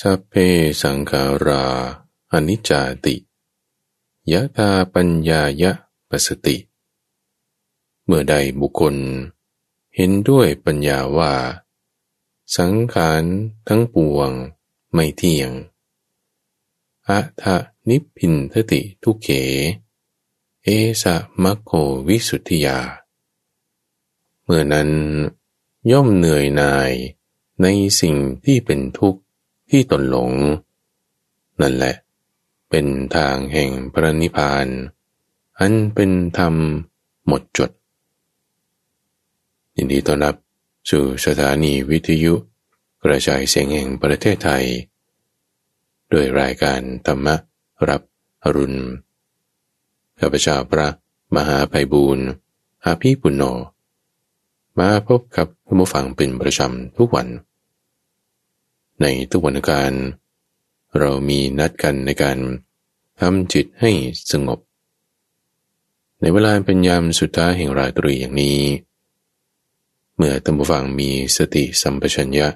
สัพเพสังขาราอนิจจติยะตาปัญญายะปสติ เมื่อใดบุคคล เห็นด้วยปัญญาว่า สังขารทั้งปวงไม่เที่ยงอะทะนิพินทติทุเข เอสะมัคโควิสุทธิยา เมื่อนั้นย่อมเหนื่อยนายในสิ่งที่เป็นทุกข์ ที่ตนหลง นั่นแหละ เป็นทางแห่งพระนิพพาน อันเป็นธรรมหมดจด ยินดีต้อนรับสู่สถานีวิทยุกระจายเสียงแห่งประเทศไทย โดยรายการธรรมรับอรุณข้าพเจ้าพระมหาไพบูรณ์อาภีปุณโญมาพบกับผู้ฟังเป็นประจำทุกวัน ในทุกวันการ เรามีนัดกันในการทำจิตให้สงบ ในเวลาเป็นยามสุดท้ายแห่งราตรีอย่างนี้ เมื่อท่านผู้ฟังมีสติสัมปชัญญะ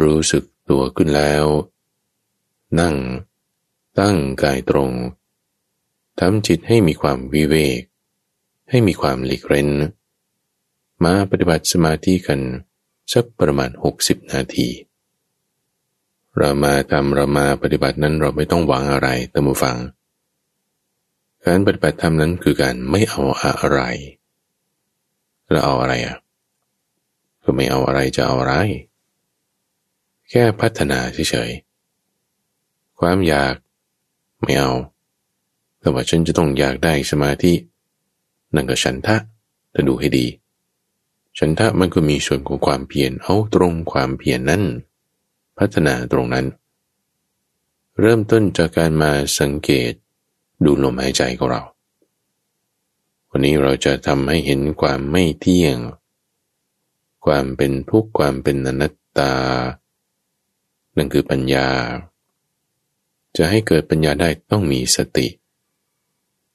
รู้สึกตัวขึ้นแล้ว นั่ง ตั้งกายตรงทำจิตให้มีความวิเวก ให้มีความหลีกเร้น มาปฏิบัติสมาธิกันสักประมาณ 60 นาที เรามาทำเรามาปฏิบัตินั้นเราไม่ต้องหวังอะไรตัมบูฟัง การปฏิบัติธรรมนั้นคือการไม่เอาอะไรแล้วเอาอะไรอะก็ไม่เอาอะไรจะเอาอะไร แค่พัฒนาเฉยๆ ความอยากไม่เอา แต่ว่าฉันจะต้องอยากได้สมาธิ นั่นก็ฉันทะถ้าดูให้ดี ฉันทะมันก็มีส่วนของความเพียรเอาตรงความเพียรนนั้น พัฒนาตรงนั้น เริ่มต้นจากการมาสังเกตดูลมหายใจของเรา วันนี้เราจะทำให้เห็นความไม่เที่ยง ความเป็นทุกข์ความเป็นอนัตตา นั่นคือปัญญา จะให้เกิดปัญญาได้ต้องมีสติ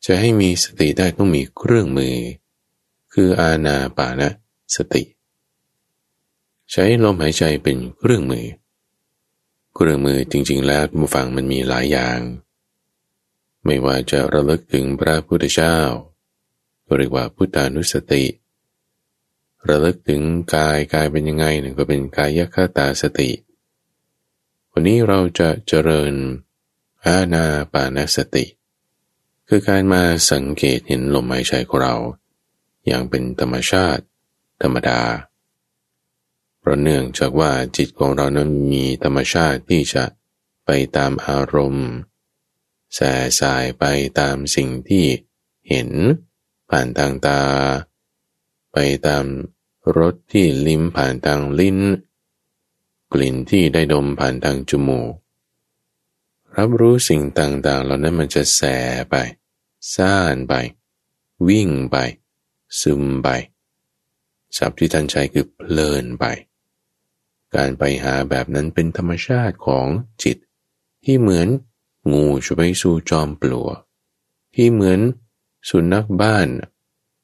จะให้มีสติได้ต้องมีเครื่องมือ คืออาณาปานะสติ ใช้ลมหายใจเป็นเครื่องมือเครื่องมือจริง ๆ แล้วมูฟังมันมีหลายอย่าง ไม่ว่าจะระลึกถึงพระพุทธเจ้าเรียกว่าพุทธานุสติ ระลึกถึงกายกายเป็นยังไงหนึ่งก็เป็นกายคตาสติ วันนี้เราจะเจริญอาณาปานสติ คือการมาสังเกตเห็นลมหายใจของเรา อย่างเป็นธรรมชาติ ธรรมดา ราะเนื่องจากว่าจิตของเรานั้นมีธรรมชาติที่จะไปตามอารมณ์แส่สายไปตามสิ่งที่เห็น ผ่านทางตา ไปตามรสที่ลิ้มผ่านทางลิ้น กลิ่นที่ได้ดมผ่านทางจมูก รับรู้สิ่งต่างๆเหล่านั้นมันจะแสไป ซ่านไป วิ่งไป ซึมไปศัพท์ที่ท่านใช้คือเพลินไป การไปหาแบบนั้นเป็นธรรมชาติของจิต ที่เหมือนงูจะไปสู่จอมปลวกที่เหมือนสุนัขบ้าน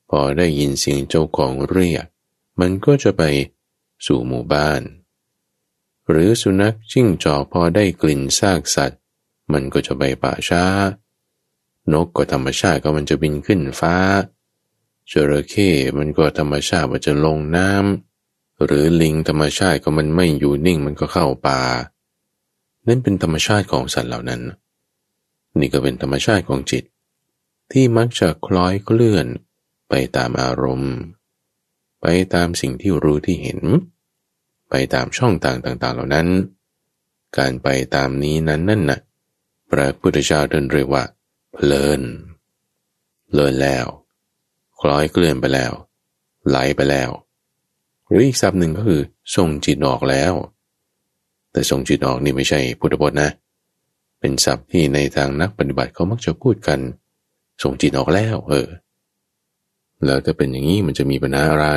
พอได้ยินเสียงเจ้าของเรียก มันก็จะไปสู่หมู่บ้าน หรือสุนัขจิ้งจอกพอได้กลิ่นซากสัตว์ มันก็จะไปป่าช้า นกก็ธรรมชาติก็มันจะบินขึ้นฟ้าจระเข้มันก็ธรรมชาติว่าจะลงน้ำ หรือลิงธรรมชาติก็มันไม่อยู่นิ่งมันก็เข้าป่านั่นเป็นธรรมชาติของสัตว์เหล่านั้น นี่ก็เป็นธรรมชาติของจิต ที่มักจะคล้อยเคลื่อนไปตามอารมณ์ ไปตามสิ่งที่รู้ที่เห็น ไปตามช่องทางต่างๆเหล่านั้น การไปตามนี้นั้นนั่นนะ่ะพระพุทธเจ้าเดินเรียกว่า เพลินเพลินแล้ว คล้อยเคลื่อนไปแล้ว ไหลไปแล้ว หรืออีกศัพท์หนึ่งก็คือส่งจิตออกแล้ว แต่ส่งจิตออกนี่ไม่ใช่พุทธบทนะ เป็นศัพท์ที่ในทางนักปฏิบัติเขามักจะพูดกัน ส่งจิตออกแล้วเออ แล้วจะเป็นอย่างนี้มันจะมีปัญหาอะไร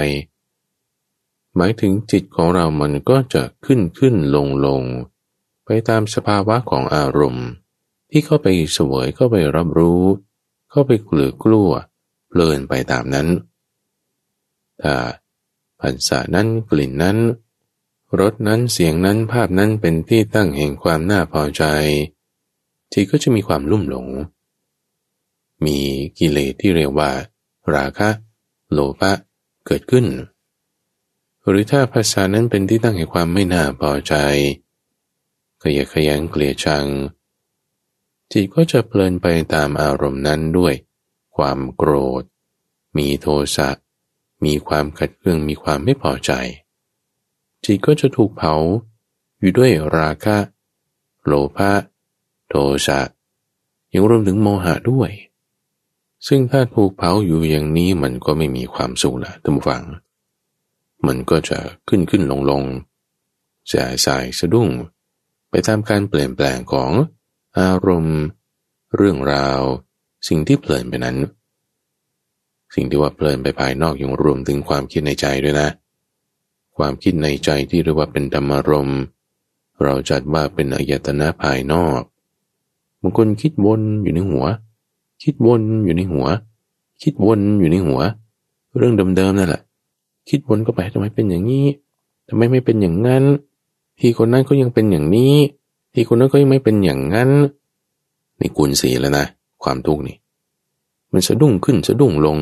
หมายถึงจิตของเรามันก็จะขึ้นขึ้นลงลงไปตามสภาวะของอารมณ์ ที่เข้าไปสวยเข้าไปรับรู้ เข้าไปกลือกลัวเพลินไปตามนั้น ถ้า ผัสสะนั้นกลิ่นนั้นรสนั้นเสียงนั้นภาพนั้นเป็นที่ตั้งแห่งความน่าพอใจจิตก็จะมีความลุ่มหลง มีกิเลสที่เรียกว่า ราคะ โลภะเกิดขึ้น หรือถ้าภาษานั้นเป็นที่ตั้งแห่งความไม่น่าพอใจขยะขยันเกลียดชัง จิตก็จะเพลินไปตามอารมณ์นั้นด้วย ความโกรธ มีโทสะ มีความขัดเคืองมีความไม่พอใจ จิตก็จะถูกเผาอยู่ด้วยราคะ โลภะโทสะยังรวมถึงโมหะด้วย ซึ่งถ้าถูกเผาอยู่อย่างนี้มันก็ไม่มีความสุขละท่านผู้ฟัง มันก็จะขึ้นขึ้นลงลงแสสายสะดุ้ง ไปตามการเปลี่ยนแปลงของอารมณ์ เรื่องราว สิ่งที่เพลินไปนั้น สิ่งที่ว่าเพลินไปภายนอกยังรวมถึงความคิดในใจด้วยนะ ความคิดในใจที่เรียกว่าเป็นธรรมารมเราจัดว่าเป็นอายตนะภายนอกบางคนคิดวนอยู่ในหัว คิดวนอยู่ในหัว คิดวนอยู่ในหัว เรื่องเดิมๆนั่นแหละ คิดวนก็ไปทำไมเป็นอย่างนี้ทำไมไม่เป็นอย่างนั้น ที่คนนั้นก็ยังเป็นอย่างนี้ ที่คนนั้นก็ยังไม่เป็นอย่างนั้นนี่กุลสีแล้วนะ ความทุกข์นี่ มันสะดุ้งขึ้นสะดุ้งลง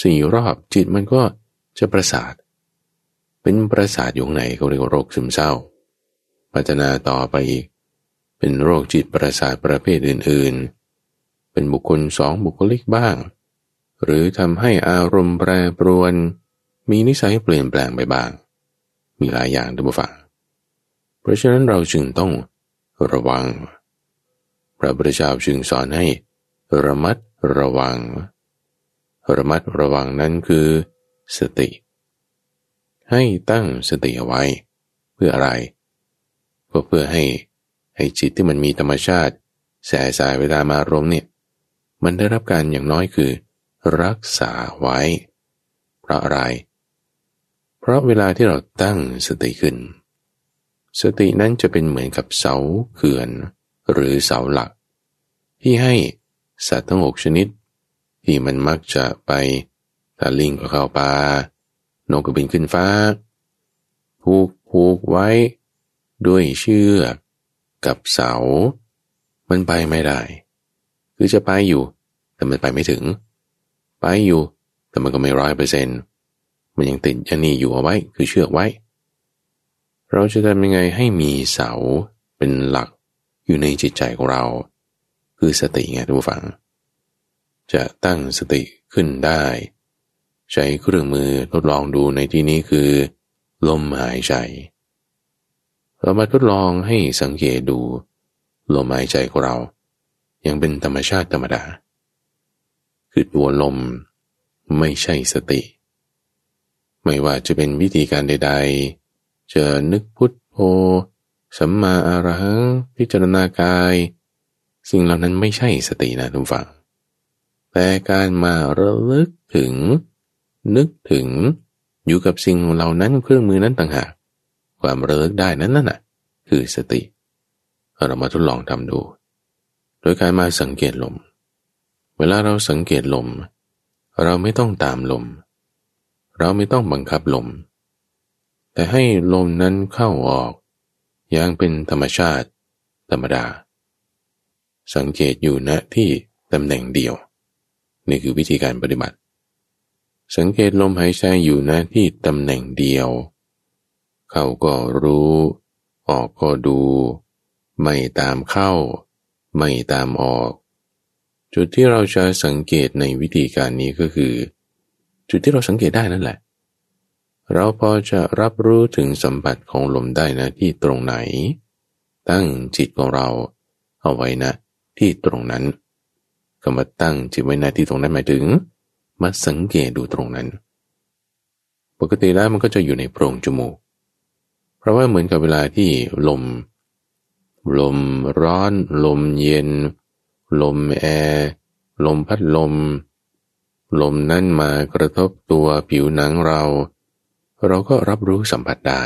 สี่รอบจิตมันก็จะประสาท เป็นประสาทอยู่ไหนเขาเรียกว่าโรคซึมเศร้า พัฒนาต่อไปอีก เป็นโรคจิตประสาทประเภทอื่น ๆ เป็นบุคคลสองบุคลิกบ้าง หรือทำให้อารมณ์แปรปรวน มีนิสัยเปลี่ยนแปลงไปบ้าง มีหลายอย่างท่านผู้ฟังเพราะฉะนั้นเราจึงต้องระวัง พระพุทธเจ้าจึงสอนให้ระมัดระวัง ระมัดระวังนั้นคือ สติ ให้ตั้งสติเอาไว้ เพื่ออะไร ก็เพื่อให้ไอ้จิตที่มันมีธรรมชาติ แสสายเวลามารมเนี่ย มันได้รับการอย่างน้อยคือ รักษาไว้ เพราะอะไร เพราะเวลาที่เราตั้งสติขึ้น สตินั้นจะเป็นเหมือนกับเสาเขื่อน หรือเสาหลัก ที่ให้สัตว์ทั้งหกชนิด ที่มันมักจะไปถ้าลิงก็เข้าป่านกก็บินขึ้นฟ้าผูกผูกไว้ ด้วยเชือกกับเสา มันไปไม่ได้ คือจะไปอยู่ แต่มันไปไม่ถึง ไปอยู่ แต่มันก็ไม่ร้อยเปอร์เซ็นต์มันยังติดยันนี่อยู่เอาไว้ คือเชือกไว้ เราจะทำยังไงให้มีเสาเป็นหลักอยู่ในจิตใจของเรา คือสติไงทุกฝัง จะตั้งสติขึ้นได้ ใช้เครื่องมือทดลองดูในที่นี้คือ ลมหายใจ เรามาทดลองให้สังเกตดู ลมหายใจของเรา ยังเป็นธรรมชาติธรรมดา คือตัวลมไม่ใช่สติ ไม่ว่าจะเป็นวิธีการใด ๆ จะนึกพุทโธสัมมาอารหังพิจารณากาย สิ่งเหล่านั้นไม่ใช่สตินะทุกฝัง แต่การมาระลึกถึง นึกถึงอยู่กับสิ่งเหล่านั้นเครื่องมือนั้นต่างหากความระลึกได้นั้นน่ะ คือสติ เรามาทดลองทำดู โดยการมาสังเกตลม เวลาเราสังเกตลม เราไม่ต้องตามลม เราไม่ต้องบังคับลม แต่ให้ลมนั้นเข้าออก อย่างเป็นธรรมชาติ ธรรมดา สังเกตอยู่ณที่ตำแหน่งเดียว นี่คือวิธีการปฏิบัติ สังเกตลมหายใจอยู่ณที่ตำแหน่งเดียว เข้าก็รู้ ออกก็ดู ไม่ตามเข้า ไม่ตามออก จุดที่เราจะสังเกตในวิธีการนี้ก็คือ จุดที่เราสังเกตได้นั่นแหละ เราพอจะรับรู้ถึงสัมผัสของลมได้นะที่ตรงไหน ตั้งจิตของเราเอาไว้นะที่ตรงนั้น คำว่าตั้งจิตไว้นที่ตรงนั้นหมายถึง มาสังเกตดูตรงนั้น ปกติแล้วมันก็จะอยู่ในโพรงจมูก เพราะว่าเหมือนกับเวลาที่ลม ลมร้อน ลมเย็น ลมแอร์ลมพัดลม ลมนั้นมากระทบตัวผิวหนังเรา เราก็รับรู้สัมผัสได้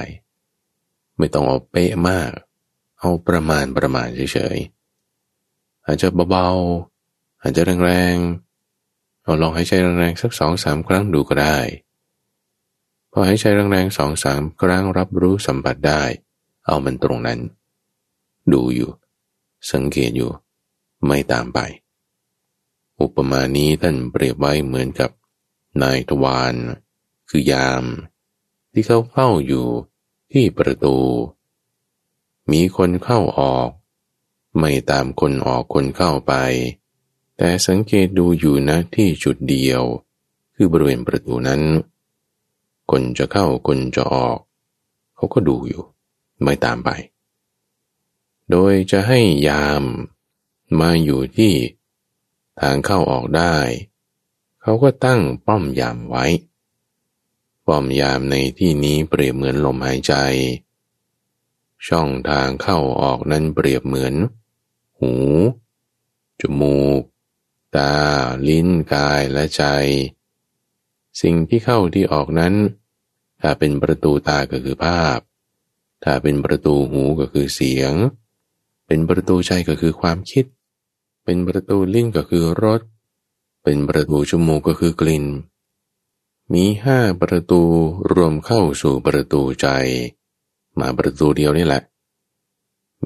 ไม่ต้องเอาเป๊ะมาก เอาประมาณประมาณเฉยๆอาจจะเบาๆ อาจจะแรงๆเอาลองให้ใจแรงๆสักสองสามครั้งดูก็ได้พพอหายใจแรงๆสองสามครั้งรับรู้สัมผัสได้ เอามันตรงนั้น ดูอยู่ สังเกตอยู่ ไม่ตามไป อุปมานี้ท่านเปรียบไว้เหมือนกับนายทวารคือยาม ที่เขาเฝ้าอยู่ที่ประตู มีคนเข้าออก ไม่ตามคนออกคนเข้าไป แต่สังเกตดูอยู่นะที่จุดเดียว คือบริเวณประตูนั้น คนจะเข้าคนจะออก เขาก็ดูอยู่ ไม่ตามไป โดยจะให้ยามมาอยู่ที่ทางเข้าออกได้ เขาก็ตั้งป้อมยามไว้ ป้อมยามในที่นี้เปรียบเหมือนลมหายใจ ช่องทางเข้าออกนั้นเปรียบเหมือน หู จมูก ตา ลิ้นกายและใจ สิ่งที่เข้าที่ออกนั้น ถ้าเป็นประตูตาก็คือภาพ ถ้าเป็นประตูหูก็คือเสียง เป็นประตูใจก็คือความคิด เป็นประตูลิ้นก็คือรส เป็นประตูชั่วโมงก็คือกลิ่น มีห้าประตูรวมเข้าสู่ประตูใจ มาประตูเดียวนี่แหละ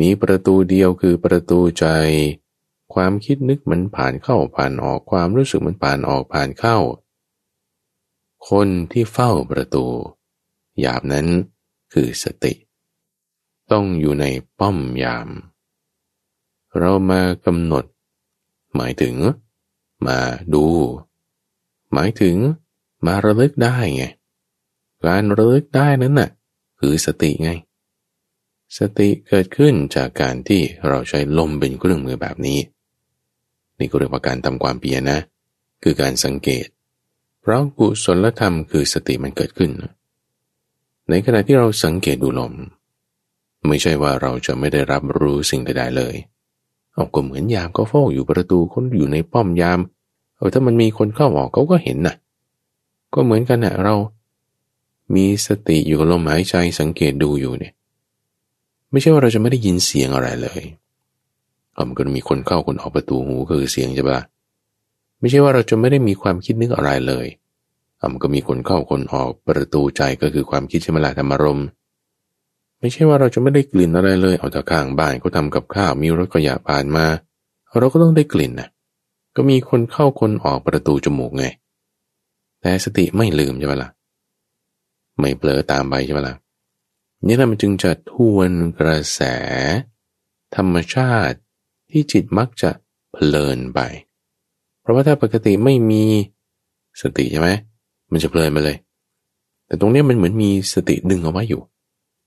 มีประตูเดียวคือประตูใจ ความคิดนึกมันผ่านเข้าผ่านออกความรู้สึกมันผ่านออกผ่านเข้า คนที่เฝ้าประตู ยาบนั้นคือสติ ต้องอยู่ในป้อมยาม เรามากำหนด หมายถึง มาดู หมายถึงมาระลึกได้ไง การระลึกได้นั้นน่ะคือสติไงสติเกิดขึ้นจากการที่เราใช้ลมเป็นเครื่องมือแบบนี้ นี่ก็เรียกว่าการทำความเพียรนะ คือการสังเกต เพราะกุศลธรรมคือสติมันเกิดขึ้น ในขณะที่เราสังเกตดูลม ไม่ใช่ว่าเราจะไม่ได้รับรู้สิ่งใดๆเลยเอาก็เหมือนยามก็เฝ้าอยู่ประตูคนอยู่ในป้อมยามเออถ้ามันมีคนเข้าออกเขาก็เห็นนะก็เหมือนกันนะเรา มีสติอยู่กับลมหายใจสังเกตดูอยู่เนี่ย ไม่ใช่ว่าเราจะไม่ได้ยินเสียงอะไรเลย มันก็มีคนเข้าคนออกประตูหูคือเสียงใช่ปะไม่ใช่ว่าเราจะไม่ได้มีความคิดนึกอะไรเลยอมันก็มีคนเข้าคนออกประตูใจก็คือความคิดใช่ไหมล่ะธรรมารมไม่ใช่ว่าเราจะไม่ได้กลิ่นอะไรเลยเอาจากข้างบ้านเขาทากับข้าวมีรถขยะผ่านมา เราก็ต้องได้กลิ่นนะก็มีคนเข้าคนออกประตูจมูกไง แต่สติไม่ลืมใช่ไหมล่ะไม่เปลอตามไปใช่ไหมล่ะนี่แหละมันจึงจะทวนกระแส ธรรมชาติ ที่จิตมักจะเพลินไป เพราะว่าถ้าปกติไม่มีสติใช่ไหมมันจะเพลินไปเลย แต่ตรงนี้มันเหมือนมีสติดึงเอาไว้อยู่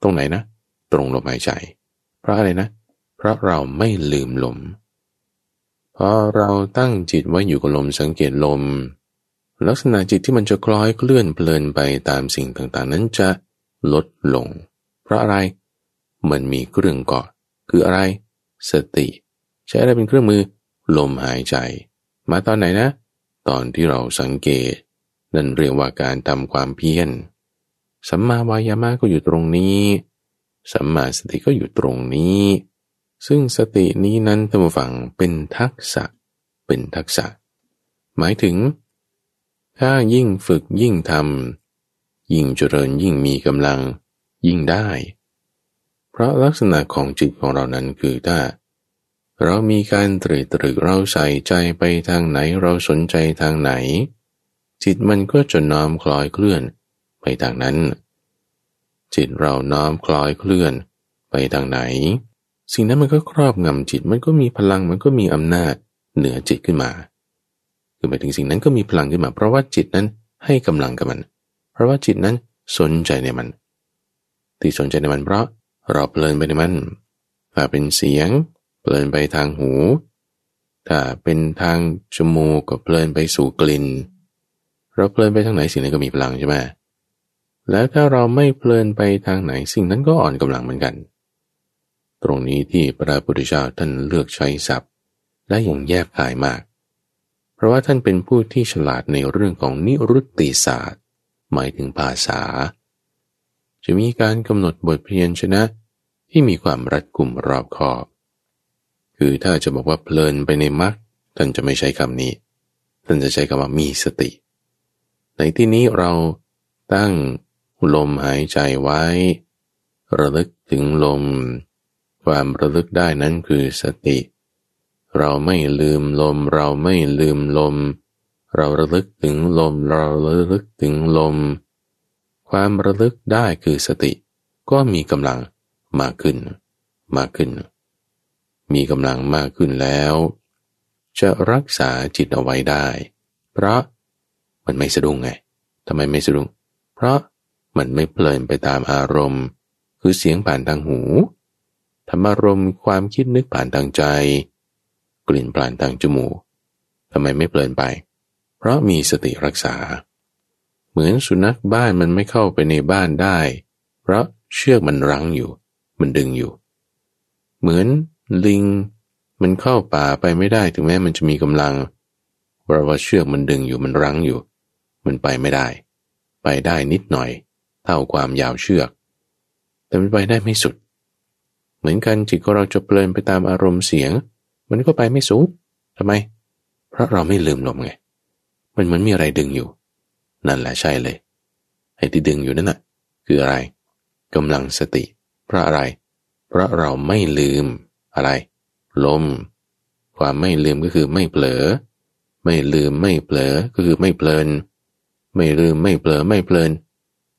ตรงไหนนะ ตรงลมหายใจ เพราะอะไรนะ เพราะเราไม่ลืมลม เพอเราตั้งจิตไว้อยู่กับลมสังเกตลม ลักษณะจิตที่มันจะคล้อยเคลื่อนเพลินไปตามสิ่งต่างๆ นั้นจะลดลง เพราะอะไร มันมีเครื่องเกาะ คืออะไร สติ ใช้อะไรเป็นเครื่องมือ ลมหายใจ มาตอนไหนนะ ตอนที่เราสังเกต นั่นเรียกว่าการทำความเพียรสัมมาวายามะก็อยู่ตรงนี้ สัมมาสติก็อยู่ตรงนี้ ซึ่งสตินี้นั้นท่านฟังเป็นทักษะ เป็นทักษะ หมายถึง ถ้ายิ่งฝึกยิ่งทำยิ่งเจริญยิ่งมีกำลัง ยิ่งได้ เพราะลักษณะของจิตของเรานั้นคือถ้า เรามีการตรึกตรึกเราใส่ใจไปทางไหนเราสนใจทางไหน จิตมันก็จะน้อมคล้อยเคลื่อนไปทางนั้น จิตเราน้อมคล้อยเคลื่อนไปทางไหน สิ่งนั้นมันก็ครอบงำจิตมันก็มีพลังมันก็มีอำนาจเหนือจิตขึ้นมาคือหมายถึงสิ่งนั้นก็มีพลังขึ้นมา เพราะว่าจิตนั้นให้กำลังกับมัน เพราะว่าจิตนั้นสนใจในมัน ที่สนใจในมันเพราะเราเพลินไปในมันถ้าเป็นเสียง เพลินไปทางหู ถ้าเป็นทางจมูกก็เพลินไปสู่กลิ่น เราเพลินไปทางไหนสิ่งนั้นก็มีพลังใช่ไหมแล้วถ้าเราไม่เพลินไปทางไหนสิ่งนั้นก็อ่อนกำลังเหมือนกัน ตรงนี้ที่พระพุทธเจ้าท่านเลือกใช้ศัพท์ และอย่างแยบกายมาก เพราะว่าท่านเป็นผู้ที่ฉลาดในเรื่องของนิรุตติศาสตร์ หมายถึงภาษา จะมีการกำหนดบทเพียนชนะที่มีความรัดกุมรอบคอบ คือถ้าจะบอกว่าเพลินไปในมรรคท่านจะไม่ใช้คำนี้ ท่านจะใช้คำว่ามีสติ ในที่นี้เราตั้งลมหายใจไว้ ระลึกถึงลม ความระลึกได้นั้นคือสติ เราไม่ลืมลม เราไม่ลืมลม เราระลึกถึงลม เราระลึกถึงลม ความระลึกได้คือสติ ก็มีกำลังมากขึ้น มากขึ้น มีกำลังมากขึ้นแล้ว จะรักษาจิตเอาไว้ได้ เพราะมันไม่สะดุ้งไงทำไมไม่สะดุ้งเพราะมันไม่เพลินไปตามอารมณ์ คือเสียงผ่านทางหูธรรมารมณ์ความคิดนึกผ่านทางใจ กลิ่นผ่านทางจมูกทำไมไม่เพลินไป เพราะมีสติรักษา เหมือนสุนัขบ้านมันไม่เข้าไปในบ้านได้ เพราะเชือกมันรั้งอยู่ มันดึงอยู่ เหมือน ลิงมันเข้าป่าไปไม่ได้ถึงแม้มันจะมีกำลังเพราะว่าเชือกมันดึงอยู่มันรั้งอยู่ มันไปไม่ได้ ไปได้นิดหน่อย เท่าความยาวเชือก แต่มันไปได้ไม่สุด เหมือนกันจิตของเราจะเพลินไปตามอารมณ์เสียง มันก็ไปไม่สุดทำไม เพราะเราไม่ลืมลมไง มันเหมือนมีอะไรดึงอยู่ นั่นแหละใช่เลย ไอ้ที่ดึงอยู่นั่นน่ะ คืออะไรกำลังสติ เพราะอะไร เพราะเราไม่ลืม อะไร ลม ความไม่ลืมก็คือไม่เผลอ ไม่ลืมไม่เผลอก็คือไม่เพลิน ไม่ลืมไม่เผลอไม่เพลิน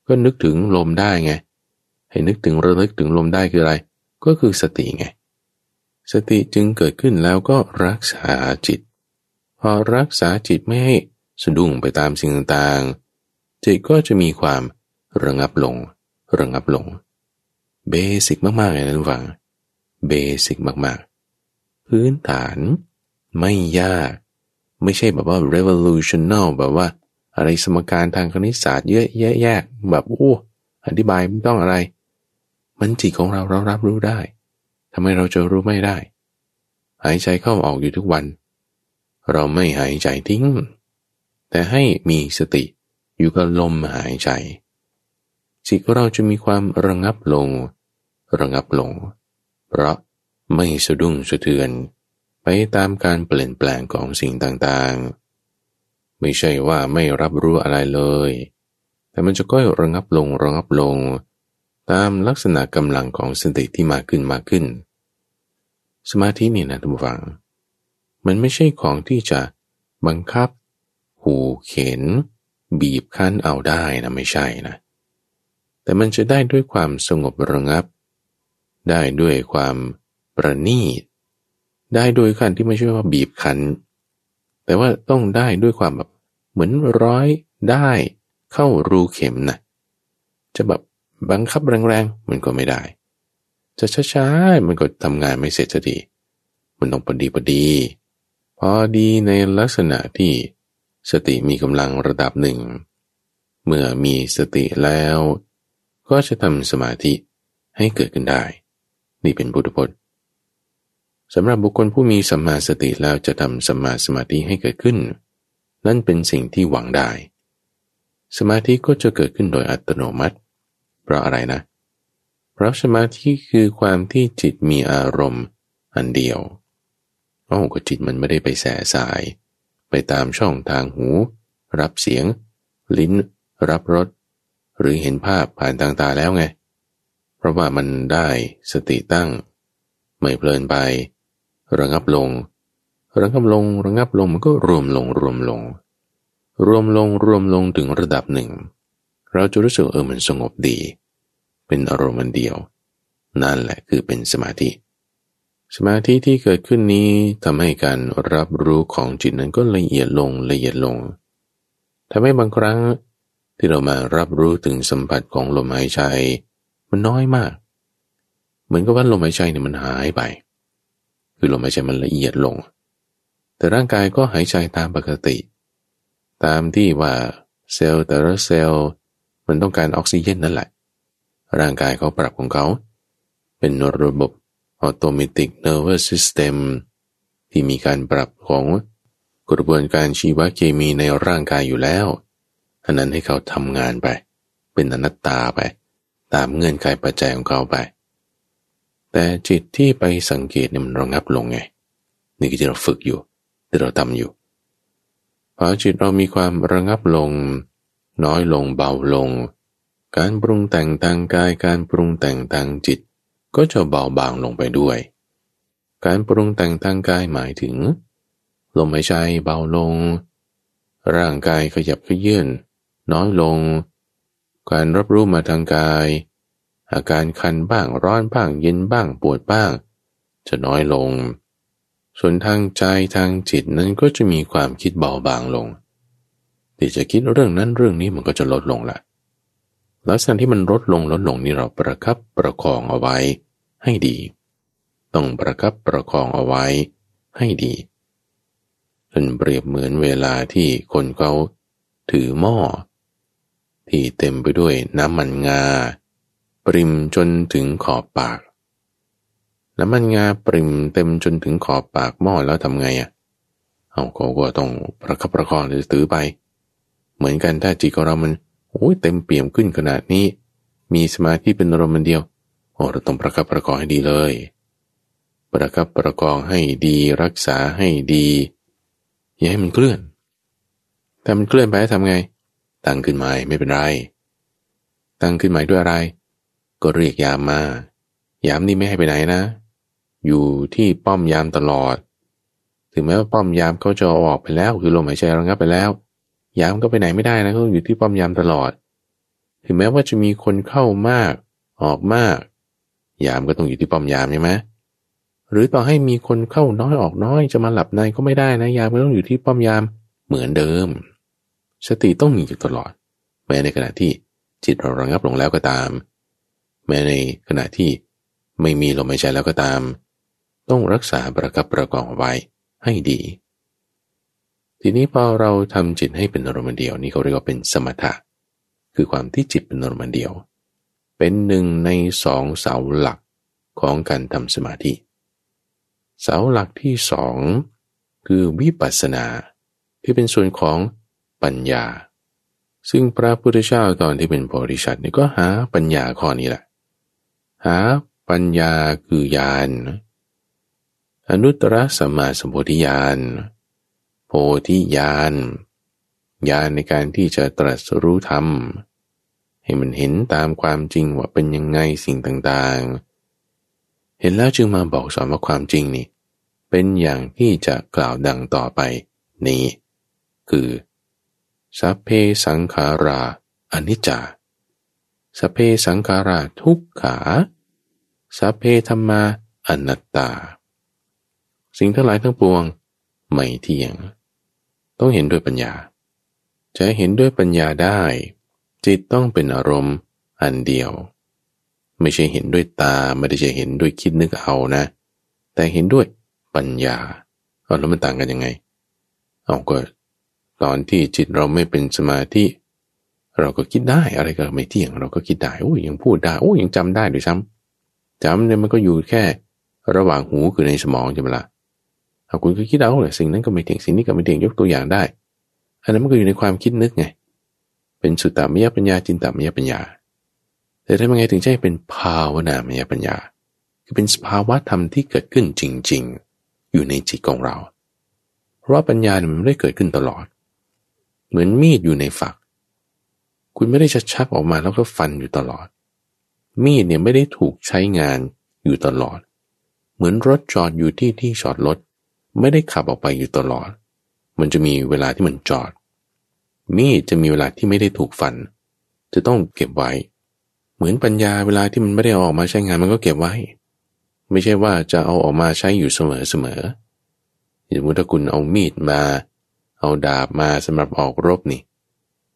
ก็นึกถึงลมได้ไง ให้นึกถึงระลึกถึงลมได้คืออะไร ก็คือสติไง สติจึงเกิดขึ้นแล้วก็รักษาจิต พอรักษาจิตไม่ให้สะดุ้งไปตามสิ่งต่างๆ จิตก็จะมีความระงับลง ระงับลง เบสิกมากๆเลยนะทุกฝัง เบสิกมากๆ พื้นฐานไม่ยาก ไม่ใช่แบบว่า revolutional แบบว่า อะไรสมการทางคณิตศาสตร์เยอะแยะแยกแบบโอ้อธิบายไม่ต้องอะไร มันจิตของเราเรารับรู้ได้ทำไมเราจะรู้ไม่ได้ หายใจเข้าออกอยู่ทุกวัน เราไม่หายใจทิ้ง แต่ให้มีสติอยู่กับลมหายใจจิตเราจะมีความระงับลง ระงับลง เพราะไม่สะดุ้งสะเทือน ไปตามการเปลี่ยนแปลงของสิ่งต่างๆ ไม่ใช่ว่าไม่รับรู้อะไรเลย แต่มันจะก้อยระงับลงระงับลง ตามลักษณะกำลังของสติที่มาขึ้นมาขึ้น สมาธินี่นะท่านผู้ฟัง มันไม่ใช่ของที่จะบังคับ หูเข็น บีบคั้นเอาได้นะไม่ใช่นะแต่มันจะได้ด้วยความสงบระงับ ได้ด้วยความประณีต ได้โดยการที่ไม่ใช่ว่าบีบคั้น แต่ว่าต้องได้ด้วยความแบบเหมือนร้อยได้เข้ารูเข็มนะจะแบบบังคับแรงๆมันก็ไม่ได้ จะช้าๆมันก็ทำงานไม่เสร็จสักทีมันต้องพอดีพอดี พอดีในลักษณะที่สติมีกำลังระดับหนึ่ง เมื่อมีสติแล้ว ก็จะทำสมาธิให้เกิดขึ้นได้ นี่เป็นบุตรพจน์สำหรับบุคคลผู้มีสัมมาสติแล้วจะทำสัมมาสมาธิให้เกิดขึ้น นั่นเป็นสิ่งที่หวังได้ สมาธิก็จะเกิดขึ้นโดยอัตโนมัติ เพราะอะไรนะ เพราะสมาธิคือความที่จิตมีอารมณ์อันเดียวโอ้ก็จิตมันไม่ได้ไปแสสาย ไปตามช่องทางหู รับเสียง ลิ้น รับรสหรือเห็นภาพผ่านทางตาแล้วไง ราะว่ามันได้สติตั้ง ไม่เพลินไป ระงับลง ระงับลงระงับลงมันก็รวมลงรวมลง รวมลงรวมลงถึงระดับหนึ่ง เราจะรู้สึกเออมันสงบดี เป็นอารมณ์เดียว นั่นแหละคือเป็นสมาธิ สมาธิที่เกิดขึ้นนี้ทำให้การรับรู้ของจิตนั้นก็ละเอียดลงละเอียดลงทำให้บางครั้งที่เรามารับรู้ถึงสัมผัสของลมหายใจ มันน้อยมาก เหมือนกับว่าลมหายใจเนี่ยมันหายไป คือลมหายใจมันละเอียดลง แต่ร่างกายก็หายใจตามปกติ ตามที่ว่าเซลล์แต่ละเซลล์มันต้องการออกซิเจนนั่นแหละ ร่างกายเขาปรับของเขา เป็นระบบ automatic nervous system ที่มีการปรับของกระบวนการชีวเคมีในร่างกายอยู่แล้วอันนั้นให้เขาทำงานไป เป็นอนัตตาไป ตามเงื่อนไขปัจจัยของเขาไป แต่จิตที่ไปสังเกตเนี่ยมันระงับลงไง นี่คือที่เราฝึกอยู่ ที่เราทำอยู่พอจิตเรามีความระงับลง น้อยลงเบาลง การปรุงแต่งทางกายการปรุงแต่งทางจิต ก็จะเบาบางลงไปด้วย การปรุงแต่งทางกายหมายถึงลมหายใจเบาลง ร่างกายขยับขยื่นน้อยลง การรับรู้มาทางกาย อาการคันบ้างร้อนบ้างเย็นบ้างปวดบ้าง จะน้อยลง ส่วนทางใจทางจิตนั้นก็จะมีความคิดเบาบางลงที่จะคิดเรื่องนั้นเรื่องนี้มันก็จะลดลงละลักษณะที่มันลดลงลดลงนี่เราประคับประคองเอาไว้ให้ดี ต้องประคับประคองเอาไว้ให้ดีจนเปรียบเหมือนเวลาที่คนเขาถือหม้อ ที่เต็มไปด้วยน้ำมันงา ปริมจนถึงขอบปาก น้ำมันงาปริมเต็มจนถึงขอบปากหม้อแล้วทำไงอะเอาเขาก็ต้องประคับประคองหรือถือไป เหมือนกันถ้าจิตของเรามันโอ้ยเต็มเปี่ยมขึ้นขนาดนี้ มีสมาธิเป็นอารมณ์เดียวโอ้เราต้องประคับประคองให้ดีเลย ประคับประคองให้ดีรักษาให้ดี อย่าให้มันเคลื่อนแต่มันเคลื่อนไปทำไง ตั้งขึ้นใหม่ไม่เป็นไร ตั้งขึ้นใหม่ด้วยอะไร ก็เรียกยามมา ยามนี่ไม่ให้ไปไหนนะ อยู่ที่ป้อมยามตลอด ถึงแม้ว่าป้อมยามเขาจะออกไปแล้ว คือลมหายใจระงับไปแล้ว ยามก็ไปไหนไม่ได้นะเขาอยู่ที่ป้อมยามตลอด ถึงแม้ว่าจะมีคนเข้ามากออกมาก ยามก็ต้องอยู่ที่ป้อมยามใช่ไหมหรือต่อให้มีคนเข้าน้อยออกน้อยจะมาหลับในก็ไม่ได้นะ ยามก็ต้องอยู่ที่ป้อมยามเหมือนเดิม สติต้องมีอยู่ตลอด แม้ในขณะที่จิตเราระงับลงแล้วก็ตาม แม้ในขณะที่ไม่มีลมหายใจแล้วก็ตาม ต้องรักษาประกับประกองไว้ให้ดี ทีนี้พอเราทำจิตให้เป็นอารมณ์เดียวนี่เขาเรียกว่าเป็นสมถะ คือความที่จิตเป็นอารมณ์เดียว เป็นหนึ่งในสองเสาหลักของการทำสมาธิ เสาหลักที่สองคือวิปัสสนาที่เป็นส่วนของ ปัญญา ซึ่งพระพุทธเจ้าตอนที่เป็นโพธิสัตว์นี่ก็หาปัญญาข้อนี้แหละ หาปัญญาคือญาณอนุตตรสัมมาสัมโพธิญาณโพธิญาณญาณในการที่จะตรัสรู้ธรรม ให้มันเห็นตามความจริงว่าเป็นยังไงสิ่งต่างๆ เห็นแล้วจึงมาบอกสอนว่าความจริงนี่ เป็นอย่างที่จะกล่าวดังต่อไปนี้ คือ สัพเพสังขาราอนิจจาสัพเพสังขาราทุกขาสัพเพธรรมาอนัตตา สิ่งทั้งหลายทั้งปวงไม่เที่ยง ต้องเห็นด้วยปัญญา จะเห็นด้วยปัญญาได้ จิตต้องเป็นอารมณ์อันเดียว ไม่ใช่เห็นด้วยตาไม่ได้จะเห็นด้วยคิดนึกเอานะ แต่เห็นด้วยปัญญาเอาแล้วมันต่างกันยังไง เอาก็ ตอนที่จิตเราไม่เป็นสมาธิ เราก็คิดได้อะไรก็ไม่เที่ยง เราก็คิดได้โอ้ยยังพูดได้โอ้ยยังจำได้ด้วยซ้ำจำเนี่ยมันก็อยู่แค่ระหว่างหูคือในสมองใช่ไหมละ่ะเอาคุณก็คิดเอาเลยสิ่งนั้นก็ไม่เที่ยงสิ่งนี้ก็ไม่เที่ยงยกตัวอย่างได้ อันนั้นมันก็อยู่ในความคิดนึกไงเป็นสุตตามยปัญญาจินตามยปัญญา แต่ทำยังไงถึงจะเป็นภาวนามยปัญญา คือเป็นสภาวะธรรมที่เกิดขึ้นจริง ๆ อยู่ในจิตของเรา เพราะว่าปัญญาเนี่ยมันไม่ได้เกิดขึ้นตลอด เหมือนมีดอยู่ในฝัก คุณไม่ได้ชักชักออกมาแล้วก็ฟันอยู่ตลอด มีดเนี่ยไม่ได้ถูกใช้งานอยู่ตลอด เหมือนรถจอดอยู่ที่ที่จอดรถไม่ได้ขับออกไปอยู่ตลอด มันจะมีเวลาที่มันจอด มีดจะมีเวลาที่ไม่ได้ถูกฟัน จะต้องเก็บไว้ เหมือนปัญญาเวลาที่มันไม่ได้ออกมาใช้งานมันก็เก็บไว้ ไม่ใช่ว่าจะเอาออกมาใช้อยู่เสมอเสมอสมมติถ้าคุณเอามีดมา เอาดาบมาสำหรับออกรบนี่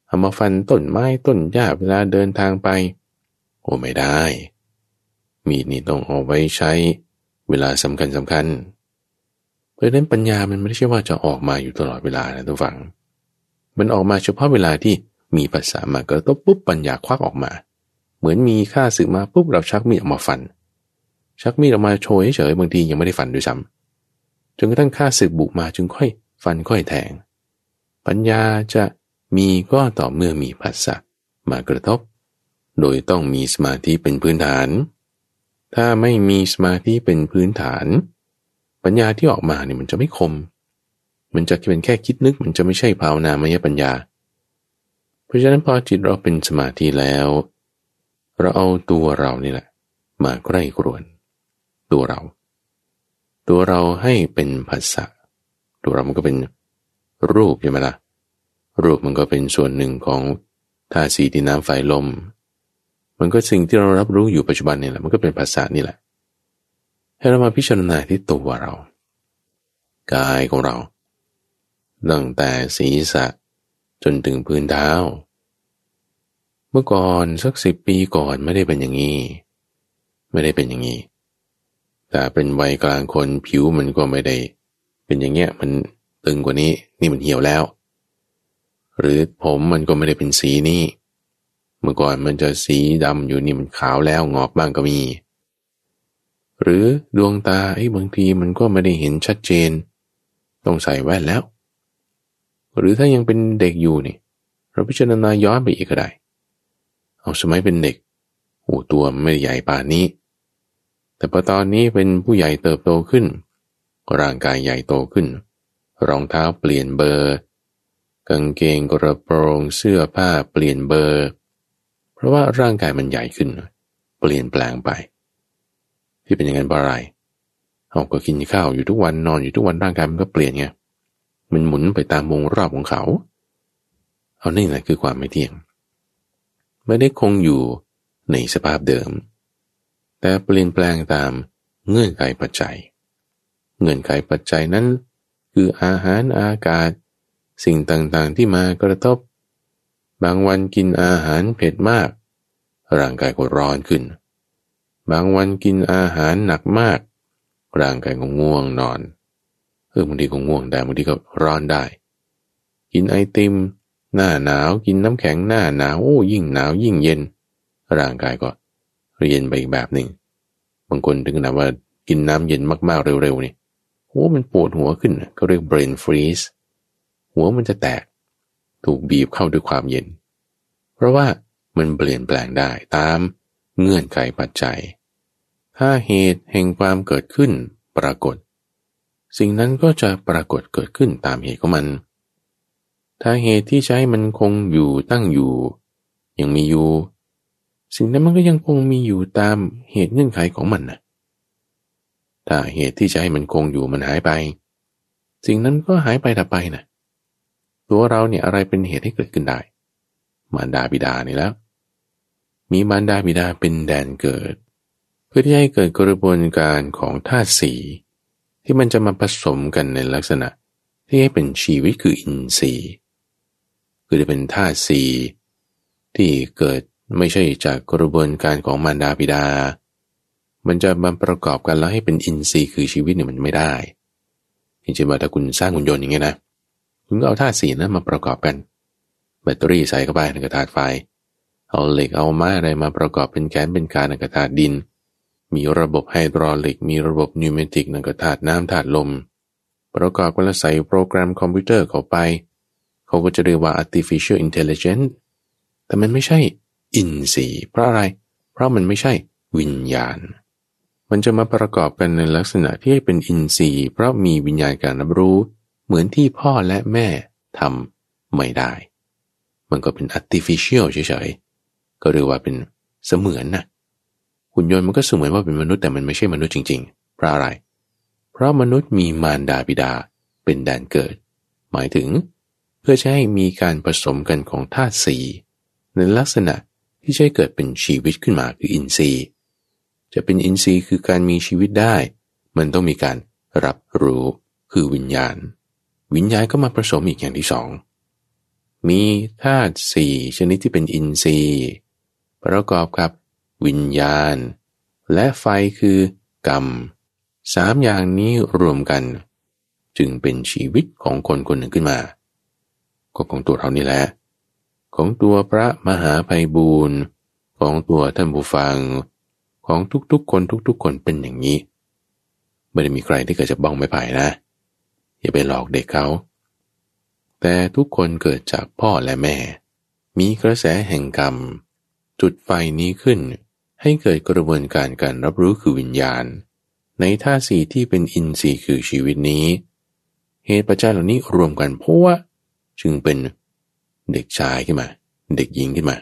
เอามาฟันต้นไม้ต้นหญ้าเวลาเดินทางไป โอ้ไม่ได้ มีดนี่ต้องเอาไว้ใช้เวลาสำคัญสำคัญ เพราะนั้นปัญญามันไม่ใช่ว่าจะออกมาอยู่ตลอดเวลานะทุกฝัง มันออกมาเฉพาะเวลาที่มีภาษามากระทบปุ๊บปัญญาควักออกมา เหมือนมีค่าศึกมาปุ๊บเราชักมีดออกมาฟัน ชักมีดออกมาโชยเฉยบางทียังไม่ได้ฟันด้วยซ้ำจนกระทั่งข้าศึกบุกมาจึงค่อยฟันค่อยแทง ปัญญาจะมีก็ต่อเมื่อมีภาษามากระทบ โดยต้องมีสมาธิเป็นพื้นฐาน ถ้าไม่มีสมาธิเป็นพื้นฐาน ปัญญาที่ออกมาเนี่ยมันจะไม่คม มันจะเป็นแค่คิดนึกมันจะไม่ใช่ภาวนามยปัญญา เพราะฉะนั้นพอจิตเราเป็นสมาธิแล้ว เราเอาตัวเรานี่แหละ มาใกล้กรวน ตัวเรา ตัวเราให้เป็นภาษาตัวเรามันก็เป็น รูปใช่ไหมละ่ะ รูปมันก็เป็นส่วนหนึ่งของธาตุสีดินน้ำไฟลม มันก็สิ่งที่เรารับรู้อยู่ปัจจุบันนี่แหละ มันก็เป็นภาษานี่แหละ ให้เรามาพิจารณาที่ตัวเรา กายของเราตั้งแต่ศีรษะจนถึงพื้นเท้า เมื่อก่อนสักสิบปีก่อนไม่ได้เป็นอย่างนี้ ไม่ได้เป็นอย่างนี้ แต่เป็นวัยกลางคนผิวมันก็ไม่ได้ เป็นอย่างเงี้ยมัน ตึงกว่านี้นี่มันเหี่ยวแล้ว หรือผมมันก็ไม่ได้เป็นสีนี้เมื่อก่อนมันจะสีดำอยู่นี่มันขาวแล้วงอกบ้างก็มี หรือดวงตาไอ้บางทีมันก็ไม่ได้เห็นชัดเจน ต้องใส่แว่นแล้ว หรือถ้ายังเป็นเด็กอยู่นี่ เราพิจารณาย้อนไปอีกก็ได้ เอาสมัยเป็นเด็กโอ้ตัวไม่ใหญ่ป่านนี้ แต่พอตอนนี้เป็นผู้ใหญ่เติบโตขึ้น ร่างกายใหญ่โตขึ้น รองเท้าเปลี่ยนเบอร์ กางเกงกระโปรงเสื้อผ้าเปลี่ยนเบอร์ เพราะว่าร่างกายมันใหญ่ขึ้น เปลี่ยนแปลงไป ที่เป็นอย่างนั้นเพราะอะไรเอาก็กินข้าวอยู่ทุกวันนอนอยู่ทุกวันร่างกายมันก็เปลี่ยนไงมันหมุนไปตามวงรอบของเขา เอานี่แหละคือความไม่เที่ยง ไม่ได้คงอยู่ในสภาพเดิม แต่เปลี่ยนแปลงตามเงื่อนไขปัจจัย เงื่อนไขปัจจัยนั้น คืออาหารอากาศ สิ่งต่างๆที่มากระทบ บางวันกินอาหารเผ็ดมาก ร่างกายก็ร้อนขึ้น บางวันกินอาหารหนักมาก ร่างกายก็ง่วงนอนเออบางทีก็ง่วงแต่บางทีก็ร้อนได้ กินไอติม หน้าหนาวกินน้ำแข็งหน้าหนาวโอ้ยิ่งหนาวยิ่งเย็น ร่างกายก็เย็นไปอีกแบบหนึ่งบางคนถึงขนาดว่ากินน้ำเย็นมากๆเร็วๆนี่ โอ้มันปวดหัวขึ้นก็เรียก brain freeze หัวมันจะแตก ถูกบีบเข้าด้วยความเย็น เพราะว่ามันเปลี่ยนแปลงได้ตามเงื่อนไขปัจจัย ถ้าเหตุแห่งความเกิดขึ้นปรากฏ สิ่งนั้นก็จะปรากฏเกิดขึ้นตามเหตุของมัน ถ้าเหตุที่ใช้มันคงอยู่ตั้งอยู่ ยังมีอยู่ สิ่งนั้นมันก็ยังคงมีอยู่ตามเหตุเงื่อนไขของมันนะ ถ้าเหตุที่จะใช้มันคงอยู่มันหายไป สิ่งนั้นก็หายไปดับไปนะตัวเราเนี่ยอะไรเป็นเหตุให้เกิดขึ้นได้ มารดาบิดานี่แล้ว มีมารดาบิดาเป็นแดนเกิด เพื่อที่ให้เกิดกระบวนการของธาตุสี ที่มันจะมาผสมกันในลักษณะ ที่ให้เป็นชีวิตคืออินทรีย์ คือจะเป็นธาตุสีที่เกิดไม่ใช่จากกระบวนการของมารดาบิดา มันจะมาประกอบกันแล้วให้เป็นอินทรีย์คือชีวิตเนี่ยมันไม่ได้จริงๆว่าถ้าคุณสร้างหุ่นยนต์อย่างเงี้ยนะคุณก็เอาธาตุสี่นั้นมาประกอบกัน แบตเตอรี่ใส่เข้าไปนี่ก็ธาตุไฟ เอาเหล็กเอาไม้อะไรมาประกอบเป็นแกนเป็นกานี่ก็ธาตุดิน มีระบบไฮดรอลิก มีระบบ pneumatic นั่นก็ธาตุน้ำธาตุลม ประกอบกันแล้วใส่โปรแกรมคอมพิวเตอร์เข้าไป เขาก็จะเรียกว่า artificial intelligence แต่มันไม่ใช่อินทรีย์เพราะอะไร เพราะมันไม่ใช่วิญญาณ มันจะมาประกอบกันในลักษณะที่ให้เป็นอินทรีย์ เพราะมีวิญญาณการรับรู้เหมือนที่พ่อและแม่ทำไม่ได้ มันก็เป็น artificial เฉยๆ ก็เรียกว่าเป็นเสมือนนะหุ่นยนต์มันก็เสมือนว่าเป็นมนุษย์แต่มันไม่ใช่มนุษย์จริงๆ เพราะอะไร เพราะมนุษย์มีมารดาบิดาเป็นแดนเกิด หมายถึง เพื่อให้มีการผสมกันของธาตุสีในลักษณะที่ใช้เกิดเป็นชีวิตขึ้นมาคืออินทรีย์ จะเป็นอินทรีย์คือการมีชีวิตได้ มันต้องมีการรับรู้คือวิญญาณ วิญญาณก็มาผสมอีกอย่างที่สองมีธาตุสี่ชนิดที่เป็นอินทรีย์ ประกอบกับวิญญาณ และไฟคือกรรมสามอย่างนี้รวมกัน จึงเป็นชีวิตของคนคนหนึ่งขึ้นมา ก็ของตัวเรานี่แหละ ของตัวพระมหาภัยบูรณ์ของตัวท่านผู้ฟัง ของทุกๆ คนทุก ๆ คนเป็นอย่างนี้ ไม่ได้มีใครที่เกิดจากบ้องไม่ไผ่นะ อย่าไปหลอกเด็กเขา แต่ทุกคนเกิดจากพ่อและแม่ มีกระแสแห่งกรรม จุดไฟนี้ขึ้น ให้เกิดกระบวนการการรับรู้คือวิญญาณ ในท่าสีที่เป็นอินทรีย์คือชีวิตนี้ เหตุปัจจัยเหล่านี้รวมกันเพราะว่าจึงเป็นเด็กชายขึ้นมา เด็กหญิงขึ้นมา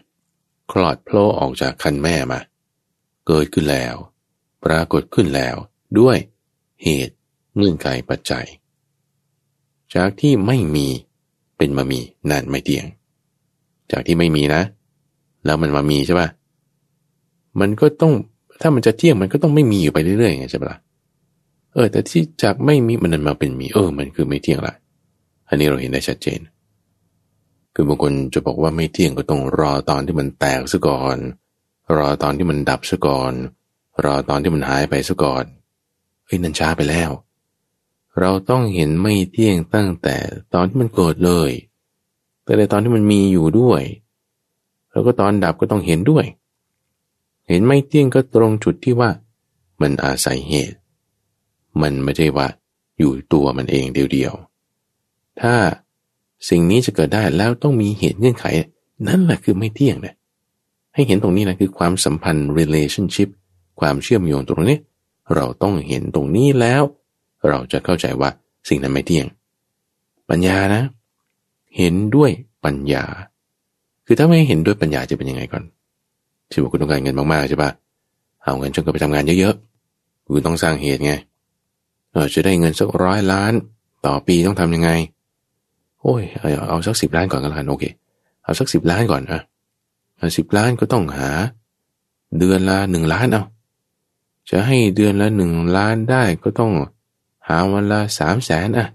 คลอดโผล่ออกจากคันแม่มา เกิดขึ้นแล้ว ปรากฏขึ้นแล้ว ด้วยเหตุเงื่อนไขปัจจัย จากที่ไม่มีเป็นมามีนั่นไม่เที่ยง จากที่ไม่มีนะ แล้วมันมามีใช่ปะมันก็ต้องถ้ามันจะเที่ยงมันก็ต้องไม่มีอยู่ไปเรื่อยๆไงใช่ปะเออแต่ที่จากไม่มีมันนันมาเป็นมีเออ มันคือไม่เที่ยงละอันนี้เราเห็นได้ชัดเจน คือบางคนจะบอกว่าไม่เที่ยงก็ต้องรอตอนที่มันแตกซะก่อน รอตอนที่มันดับซะก่อน รอตอนที่มันหายไปซะก่อนเฮ้ยนั่นช้าไปแล้ว เราต้องเห็นไม่เที่ยงตั้งแต่ตอนที่มันเกิดเลยแต่ในตอนที่มันมีอยู่ด้วย แล้วก็ตอนดับก็ต้องเห็นด้วย เห็นไม่เที่ยงก็ตรงจุดที่ว่า มันอาศัยเหตุ มันไม่ใช่ว่าอยู่ตัวมันเองเดียวๆ ถ้าสิ่งนี้จะเกิดได้แล้วต้องมีเหตุเงื่อนไข นั่นแหละคือไม่เที่ยงนะ ให้เห็นตรงนี้นะคือความสัมพันธ์ relationship ความเชื่อมโยงตรงนี้ เราต้องเห็นตรงนี้แล้ว เราจะเข้าใจว่าสิ่งนั้นไม่เที่ยง ปัญญานะ เห็นด้วยปัญญา คือถ้าไม่เห็นด้วยปัญญาจะเป็นยังไงก่อนที่บอกคุณต้องการเงินมากๆใช่ปะเอาเงินจนก็ไปทำงานเยอะๆคุณต้องสร้างเหตุไงเออจะได้เงินสักร้อยล้าน ต่อปีต้องทำยังไง โอ้ยเอาเอาสักสิบล้านก่อนก็แล้วกันโอเค เอาสักสิบล้านก่อนอะ สิบล้านก็ต้องหา เดือนละหนึ่งล้านเอาจะให้เดือนละหนึ่งล้านได้ก็ต้องหาวันละสามแสนอะ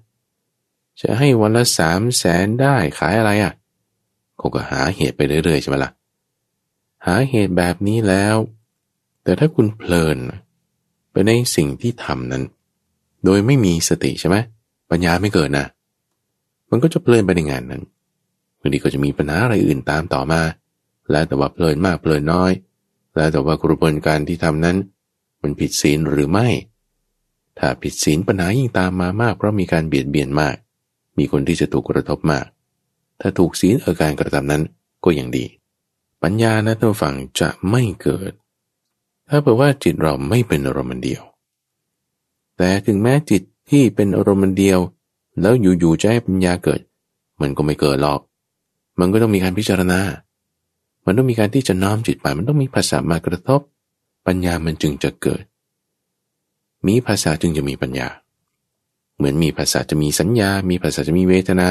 จะให้วันละสามแสนได้ขายอะไรอะเขาก็หาเหตุไปเรื่อยๆใช่ไหมละ่ะ หาเหตุแบบนี้แล้ว แต่ถ้าคุณเพลินไปในสิ่งที่ทำนั้น โดยไม่มีสติใช่ไหมปัญญาไม่เกิดนะมันก็จะเพลินไปในงานนั้นบางทีก็จะมีปัญหาอะไรอื่นตามต่อมา แล้วแต่ว่าเพลินมากเพลินน้อย แล้วแต่ว่ากระบวนการที่ทำนั้น มันผิดศีลหรือไม่ ถ้าผิดศีลปัญหายิ่งตามมามาก เพราะมีการเบียดเบียนมาก มีคนที่จะถูกกระทบมาก ถ้าถูกศีลเออการกระทำนั้นก็ยังดี ปัญญานะท่านฟังจะไม่เกิด ถ้าแปลว่าจิตเราไม่เป็นอารมณ์เดียว แต่ถึงแม้จิตที่เป็นอารมณ์เดียว แล้วอยู่ๆจะให้ปัญญาเกิด มันก็ไม่เกิดหรอก มันก็ต้องมีการพิจารณา มันต้องมีการที่จะน้อมจิตไป มันต้องมีภาษามากระทบ ปัญญามันจึงจะเกิด มีภาษาจึงจะมีปัญญา เหมือนมีภาษาจะมีสัญญา มีภาษาจะมีเวทนา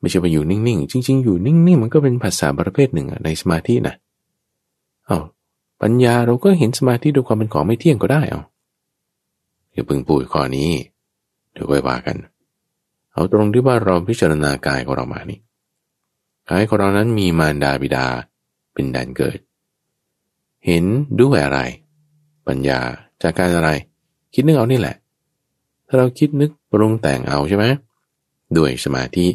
ไม่ใช่ไปอยู่นิ่งๆ จริง ๆ อยู่นิ่งๆ มันก็เป็นภาษาประเภทหนึ่งในสมาธินะเอาปัญญาเราก็เห็นสมาธิด้วยความเป็นของไม่เที่ยงก็ได้เอาอย่าพึ่งพูดข้อนี้เดี๋ยวค่อยว่ากัน เอาตรงที่ว่าเราพิจารณากายของเรามานี่กายของเรานั้นมีมารดาบิดา เป็นแดนเกิด เห็นด้วยอะไร ปัญญาจากการอะไร คิดนึกเอานี่แหละ ถ้าเราคิดนึกปรุงแต่งเอาใช่ไหมด้วยสมาธิ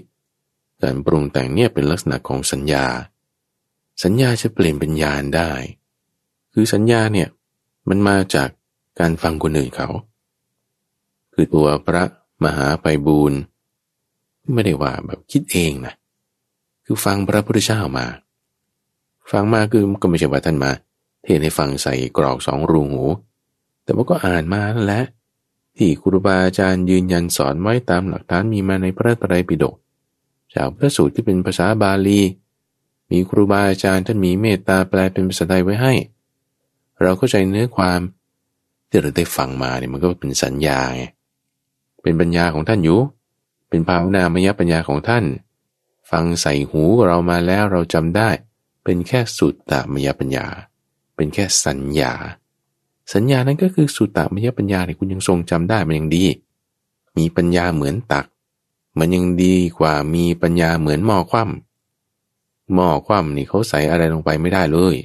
การปรุงแต่งเนี่ยเป็นลักษณะของสัญญา สัญญาจะเปลี่ยนเป็นญาณได้ คือสัญญาเนี่ยมันมาจากการฟังคนอื่นเขา คือตัวพระมหาไปบูรณ์ไม่ได้ว่าแบบคิดเองนะ คือฟังพระพุทธเจ้ามา ฟังมาคือก็ไม่ใช่ว่าท่านมา เทศให้ฟังใส่กรอกสองรูหู แต่ว่าก็อ่านมาแล้วแหละที่ครูบาอาจารย์ยืนยันสอนไว้ตามหลักฐานมีมาในพระไตรปิฎกจากพระสูตรที่เป็นภาษาบาลี มีครูบาอาจารย์ท่านมีเมตตาแปลเป็นภาษาไทยไว้ให้ เราเข้าใจเนื้อความที่เราได้ฟังมาเนี่ยมันก็เป็นสัญญาไงเป็นปัญญาของท่านอยู่ เป็นภาวนามยปัญญาของท่าน ฟังใส่หูเรามาแล้วเราจำได้ เป็นแค่สุตตามยปัญญา เป็นแค่สัญญา สัญญานั้นก็คือสุตตามยปัญญาที่คุณยังทรงจำได้มันยังดี มีปัญญาเหมือนตัก มันยังดีกว่ามีปัญญาเหมือนหม้อคว่ำหม้อคว่ำนี่เขาใส่อะไรลงไปไม่ได้เลย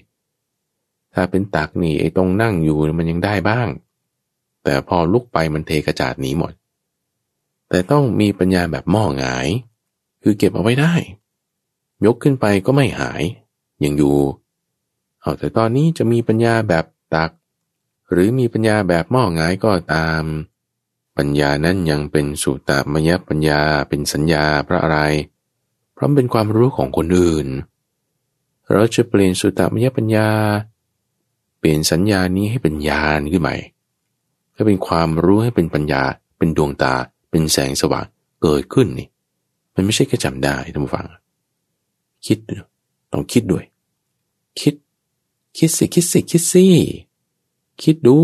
ถ้าเป็นตักนี่ไอ้ตรงนั่งอยู่มันยังได้บ้าง แต่พอลุกไปมันเทกระจาดหนีหมด แต่ต้องมีปัญญาแบบหม้อหงาย คือเก็บเอาไว้ได้ ยกขึ้นไปก็ไม่หาย ยังอยู่ เอาแต่ตอนนี้จะมีปัญญาแบบตัก หรือมีปัญญาแบบหม้อหงายก็ตาม ปัญญานั้นยังเป็นสุตตมยปัญญาเป็นสัญญาเพราะอะไร เพราะเป็นความรู้ของคนอื่น เราจะเปลี่ยนสุตตมยปัญญา เปลี่ยนสัญญานี้ให้เป็นญาณขึ้นใหม่ให้เป็นความรู้ให้เป็นปัญญา เป็นดวงตา เป็นแสงสว่างเกิดขึ้นนี่ มันไม่ใช่แค่จำได้ท่านผู้ฟัง คิดต้องคิดด้วย คิด คิดสิคิดสิคิดสิคิดดู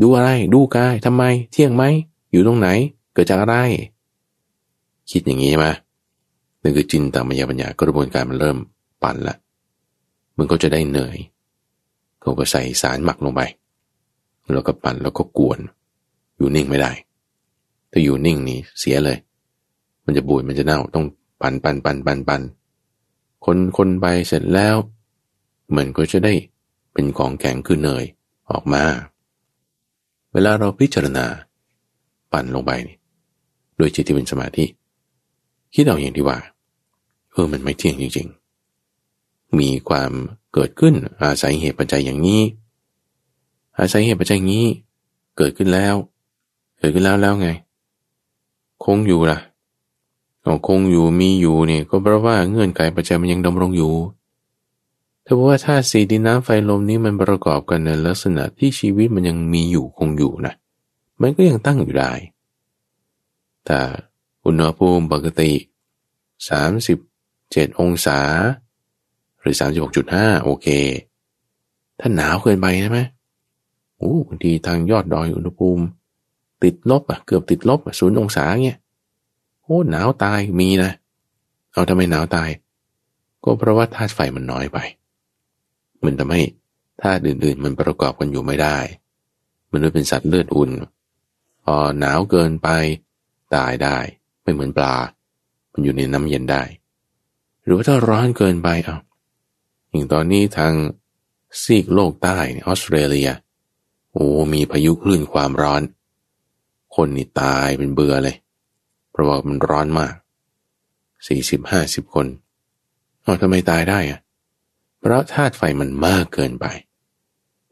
ดูอะไร ดูกายทำไม เที่ยงไหม อยู่ตรงไหน เกิดจากอะไร คิดอย่างนี้ใช่ไหมนั่นคือจินตามยาปัญญากระบวนการมันเริ่มปั่นละมันก็จะได้เหนื่อยเขาก็ใส่สารหมักลงไป แล้วก็ปั่นแล้วก็กวน อยู่นิ่งไม่ได้ ถ้าอยู่นิ่งนี่เสียเลย มันจะบูดมันจะเน่าต้องปั่นปั่นปั่นปั่นปั่นคนคนไปเสร็จแล้ว มันก็จะได้เป็นของแข็งคือเนยออกมา เวลาเราพิจารณา ปั่นลงไปนี่โดยจิตที่เป็นสมาธิคิดเอาอย่างที่ว่าเออมันไม่เที่ยงจริง ๆ มีความเกิดขึ้นอาศัยเหตุปัจจัยอย่างนี้ อาศัยเหตุปัจจัยนี้ เกิดขึ้นแล้ว เกิดขึ้นแล้วแล้วไง คงอยู่ล่ะคงอยู่มีอยู่เนี่ยก็เพราะว่าเงื่อนไขปัจจัยมันยังดำรงอยู่ ถ้าว่าธาตุสี่ดินน้ำไฟลมนี้มันประกอบกันในลักษณะที่ชีวิตมันยังมีอยู่คงอยู่นะ มันก็ยังตั้งอยู่ได้ แต่อุณหภูมิปกติ 37 องศา หรือ 36.5 โอเค ถ้าหนาวเกินไปใช่ไหมโอ้บางทีทางยอดดอยอุณหภูมิ ติดลบอะเกือบติดลบศูนย์องศาเงี้ยโอ้หนาวตายมีนะ เอาทำไมหนาวตาย ก็เพราะว่าธาตุไฟมันน้อยไป มันทำให้ธาตุอื่นๆ มันประกอบกันอยู่ไม่ได้มันเลยเป็นสัตว์เลือดอุ่น พอหนาวเกินไปตายได้ ไม่เหมือนปลา มันอยู่ในน้ำเย็นได้ หรือว่าถ้าร้อนเกินไปเอาอย่างตอนนี้ทางซีกโลกใต้ออสเตรเลีย โอ้มีพายุคลื่นความร้อน คนนี่ตายเป็นเบื่อเลย เพราะว่ามันร้อนมากสี่สิบห้าสิบคนเอทำไมตายได้อะ เพราะธาตุไฟมันมากเกินไป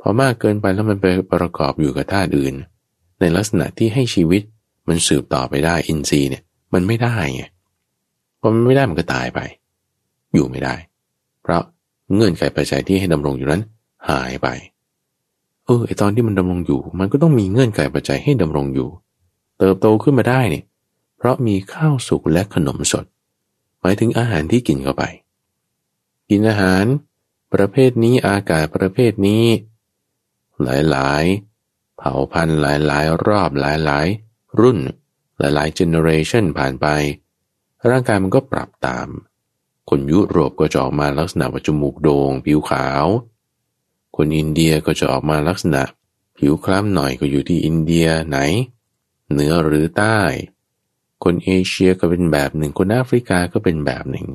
พอมากเกินไปแล้วมันไปประกอบอยู่กับธาตุอื่น ในลักษณะที่ให้ชีวิตมันสืบต่อไปได้อินทรีย์เนี่ยมันไม่ได้ไงพอมันไม่ได้มันก็ตายไป อยู่ไม่ได้ เพราะเงื่อนไขปัจจัยที่ให้ดำรงอยู่นั้น หายไป เออไอตอนที่มันดำรงอยู่ มันก็ต้องมีเงื่อนไขปัจจัยให้ดำรงอยู่ เติบโตขึ้นมาได้เนี่ยเพราะมีข้าวสุกและขนมสด หมายถึงอาหารที่กินเข้าไป กินอาหาร ประเภทนี้อากาศประเภทนี้ หลายๆ เผ่าพันธุ์หลายๆ รอบหลายๆ รุ่น หลายๆเจเนอเรชันผ่านไป ร่างกายมันก็ปรับตาม คนยุโรปก็จะออกมาลักษณะว่าจมูกโดง่งผิวขาว คนอินเดียก็จะออกมาลักษณะ ผิวคล้ำหน่อยก็อยู่ที่อินเดียไหน เหนือหรือใต้ คนเอเชียก็เป็นแบบหนึ่งคนแอฟริกาก็เป็นแบบหนึ่ง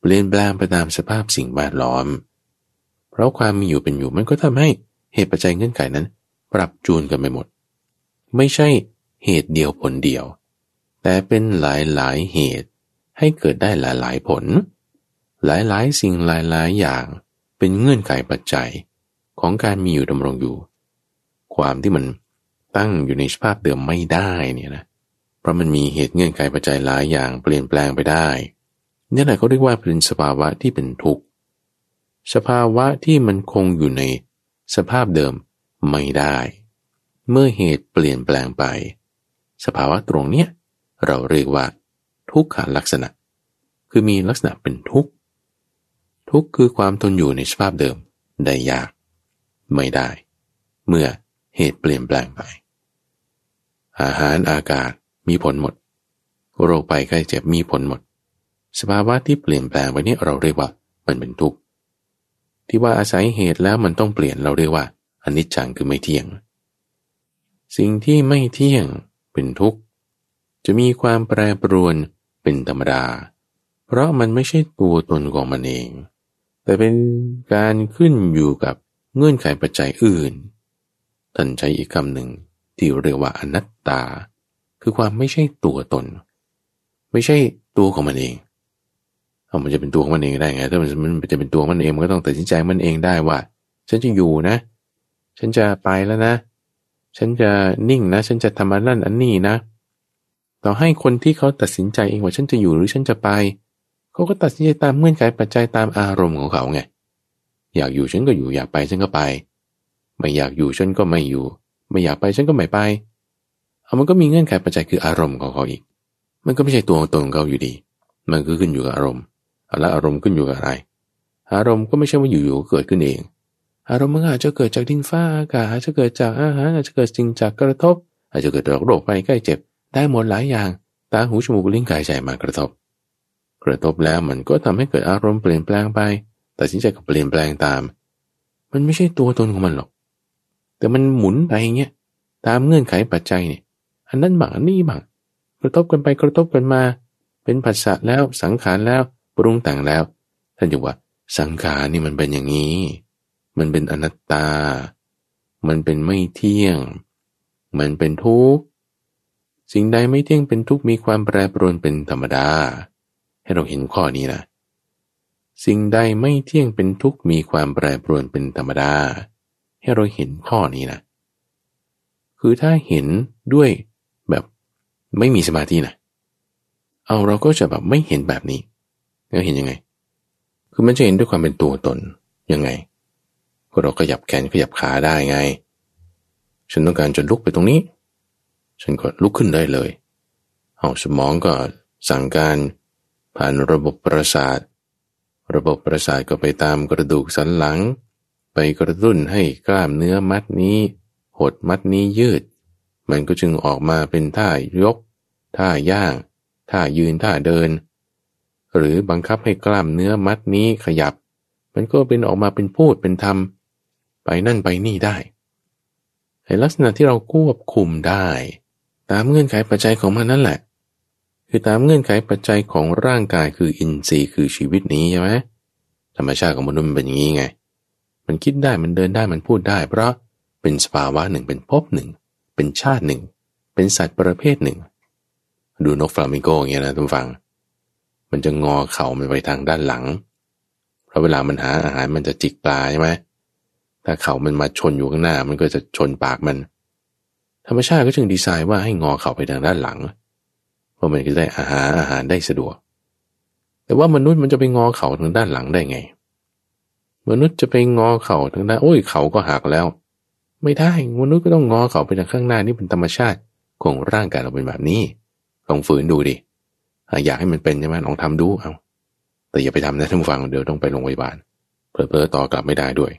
เปลี่ยนแปลงไปตามสภาพสิ่งแวดล้อม ราะความมีอยู่เป็นอยู่มันก็ทำให้เหตุปัจจัยเงื่อนไขนั้น ปรับจูนกันไปหมด ไม่ใช่เหตุเดียวผลเดียว แต่เป็นหลายหลายเหตุให้เกิดได้หลายหลายผล หลายหลายสิ่งหลายหลายอย่างเป็นเงื่อนไขปัจจัยของการมีอยู่ดำรงอยู่ ความที่มันตั้งอยู่ในสภาพเดิมไม่ได้เนี่ยนะเพราะมันมีเหตุเงื่อนไขปัจจัยหลายอย่างเปลี่ยนแปลงไปได้นี่แหละเขาเรียกว่าเป็นสภาวะที่เป็นทุกข์ สภาวะที่มันคงอยู่ในสภาพเดิมไม่ได้ เมื่อเหตุเปลี่ยนแปลงไป สภาวะตรงเนี้ยเราเรียกว่า ทุกขาลักษณะ คือมีลักษณะเป็นทุกข์ทุกข์คือความทนอยู่ในสภาพเดิมได้ยาก ไม่ได้ เมื่อเหตุเปลี่ยนแปลงไป อาหารอากาศมีผลหมด โรคไปไข้เจ็บมีผลหมด สภาวะที่เปลี่ยนแปลงไปนี้เราเรียกว่ามันเป็นทุกข์ ที่ว่าอาศัยเหตุแล้วมันต้องเปลี่ยนเราเรียกว่าอนิจจังคือไม่เที่ยง สิ่งที่ไม่เที่ยงเป็นทุกข์ จะมีความแปรปรวนเป็นธรรมดา เพราะมันไม่ใช่ตัวตนของมันเอง แต่เป็นการขึ้นอยู่กับเงื่อนไขปัจจัยอื่น ท่านใช้อีกคำหนึ่งที่เรียกว่าอนัตตา คือความไม่ใช่ตัวตน ไม่ใช่ตัวของมันเอง เอามันจะเป็นตัวของมันเองได้ไง ถ้ามันมันจะเป็นตัวมันเองมันก็ต้องตัดสินใจมันเองได้ว่า ฉันจะอยู่นะ ฉันจะไปแล้วนะ ฉันจะนิ่งนะ ฉันจะทำอันนั่นอันนี้นะ ต่อให้คนที่เขาตัดสินใจเองว่าฉันจะอยู่หรือฉันจะไป เขาก็ตัดสินใจตามเงื่อนไขปัจจัยตามอารมณ์ของเขาไง อยากอยู่ฉันก็อยู่ อยากไปฉันก็ไป ไม่อยากอยู่ฉันก็ไม่อยู่ ไม่อยากไปฉันก็ไม่ไป เอามันก็มีเงื่อนไขปัจจัยคืออารมณ์ของเขาอีก มันก็ไม่ใช่ตัวตนของเขาอยู่ดี มันก็ขึ้นอยู่กับอารมณ์ แล้วอารมณ์ขึ้นอยู่กับอะไร อารมณ์ก็ไม่ใช่ว่าอยู่ๆเกิดขึ้นเอง อารมณ์มันอาจจะเกิดจากดินฟ้าอากาศอาจจะเกิดจากอาหารอาจจะเกิดสิ่งจากกระทบ อาจจะเกิดจากโรคภัยใกล้เจ็บ ได้หมดหลายอย่าง ตาหูจมูกลิ้นกายใจมากระทบ กระทบแล้วมันก็ทำให้เกิดอารมณ์เปลี่ยนแปลงไปตัดสินใจกับเปลี่ยนแปลงตาม มันไม่ใช่ตัวตนของมันหรอก แต่มันหมุนไปอย่างเงี้ยตามเงื่อนไขปัจจัยเนี่ยอันนั้นบังอันนี้บังกระทบกันไปกระทบกันมา เป็นผัสสะแล้วสังขารแล้ว ปรุงแต่งแล้ว ท่านจะว่าสังขารนี่มันเป็นอย่างนี้ มันเป็นอนัตตา มันเป็นไม่เที่ยง มันเป็นทุกข์ สิ่งใดไม่เที่ยงเป็นทุกข์มีความแปรปรวนเป็นธรรมดา ให้เราเห็นข้อนี้นะ สิ่งใดไม่เที่ยงเป็นทุกข์มีความแปรปรวนเป็นธรรมดา ให้เราเห็นข้อนี้นะ คือถ้าเห็นด้วยแบบไม่มีสมาธินะ เอาเราก็จะแบบไม่เห็นแบบนี้ แล้วเห็นยังไง คือมันจะเห็นด้วยความเป็นตัวตนยังไงก็เราขยับแขนขยับขาได้ไง ฉันต้องการจะลุกไปตรงนี้ ฉันก็ลุกขึ้นได้เลยเอาสมองก็สั่งการผ่านระบบประสาท ระบบประสาทก็ไปตามกระดูกสันหลัง ไปกระตุ้นให้กล้ามเนื้อมัดนี้ หดมัดนี้ยืด มันก็จึงออกมาเป็นท่ายก ท่าย่าง ท่ายืนท่าเดิน หรือบังคับให้กล้ามเนื้อมัดนี้ขยับ มันก็เป็นออกมาเป็นพูดเป็นธรรม ไปนั่นไปนี่ได้ในลักษณะที่เราควบคุมได้ ตามเงื่อนไขปัจจัยของมันนั่นแหละ คือตามเงื่อนไขปัจจัยของร่างกายคืออินทรีย์คือชีวิตนี้ใช่ไหมธรรมชาติของมนุษย์มันเป็นอย่างนี้ไง มันคิดได้มันเดินได้มันพูดได้ เพราะเป็นสภาวะหนึ่งเป็นภพหนึ่ง เป็นชาติหนึ่ง เป็นสัตว์ประเภทหนึ่ง ดูนกฟลามิงโกอย่างเงี้ยนะทุกฝัง มันจะงอเข่ามันไปทางด้านหลัง เพราะเวลามันหาอาหารมันจะจิกปลาใช่ไหมถ้าเข่ามันมาชนอยู่ข้างหน้า มันก็จะชนปากมัน ธรรมชาติก็จึงดีไซน์ว่าให้งอเข่าไปทางด้านหลัง เพราะมันก็ได้อาหารอาหารได้สะดวก แต่ว่ามนุษย์มันจะไปงอเข่าทางด้านหลังได้ไง มนุษย์จะไปงอเข่าทางด้านโอ้ยเข่าก็หักแล้ว ไม่ได้มนุษย์ก็ต้องงอเข่าไปทางข้างหน้านี่เป็นธรรมชาติของร่างกายเราเป็นแบบนี้ลองฝืนดูดิ อยากให้มันเป็นใช่ไหมลองทำดูเอาแต่อย่าไปทำนะท่านฟังเดี๋ยวต้องไปโรงพยาบาลเพลอๆต่อกลับไม่ได้ด้วย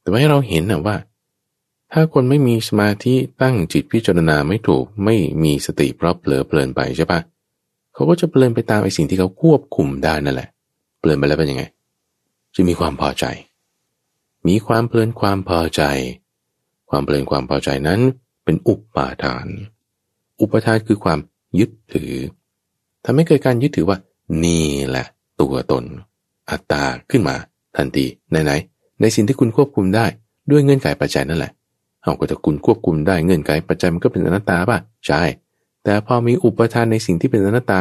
แต่ว่าให้เราเห็นนะว่า ถ้าคนไม่มีสมาธิตั้งจิตพิจารณาไม่ถูกไม่มีสติเพราะเผลอเพลินไปใช่ปะเขาก็จะเพลินไปตามไอ้สิ่งที่เขาควบคุมได้นั่นแหละเพลินไปแล้วเป็นยังไง จะมีความพอใจ มีความเพลินความพอใจ ความเพลินความพอใจนั้นเป็นอุปาทาน อุปทานคือความยึดถือ ทำให้เกิดการยึดถือว่า นี่แหละ ตัวตน อัตตาขึ้นมา ทันทีไหนๆในสิ่งที่คุณควบคุมได้ด้วยเงื่อนไขปัจจัยนั่นแหละเอาก็จะคุณควบคุมได้เงื่อนไขปัจจัยมันก็เป็นอนัตตาป่ะใช่แต่พอมีอุปทานในสิ่งที่เป็นอนัตตา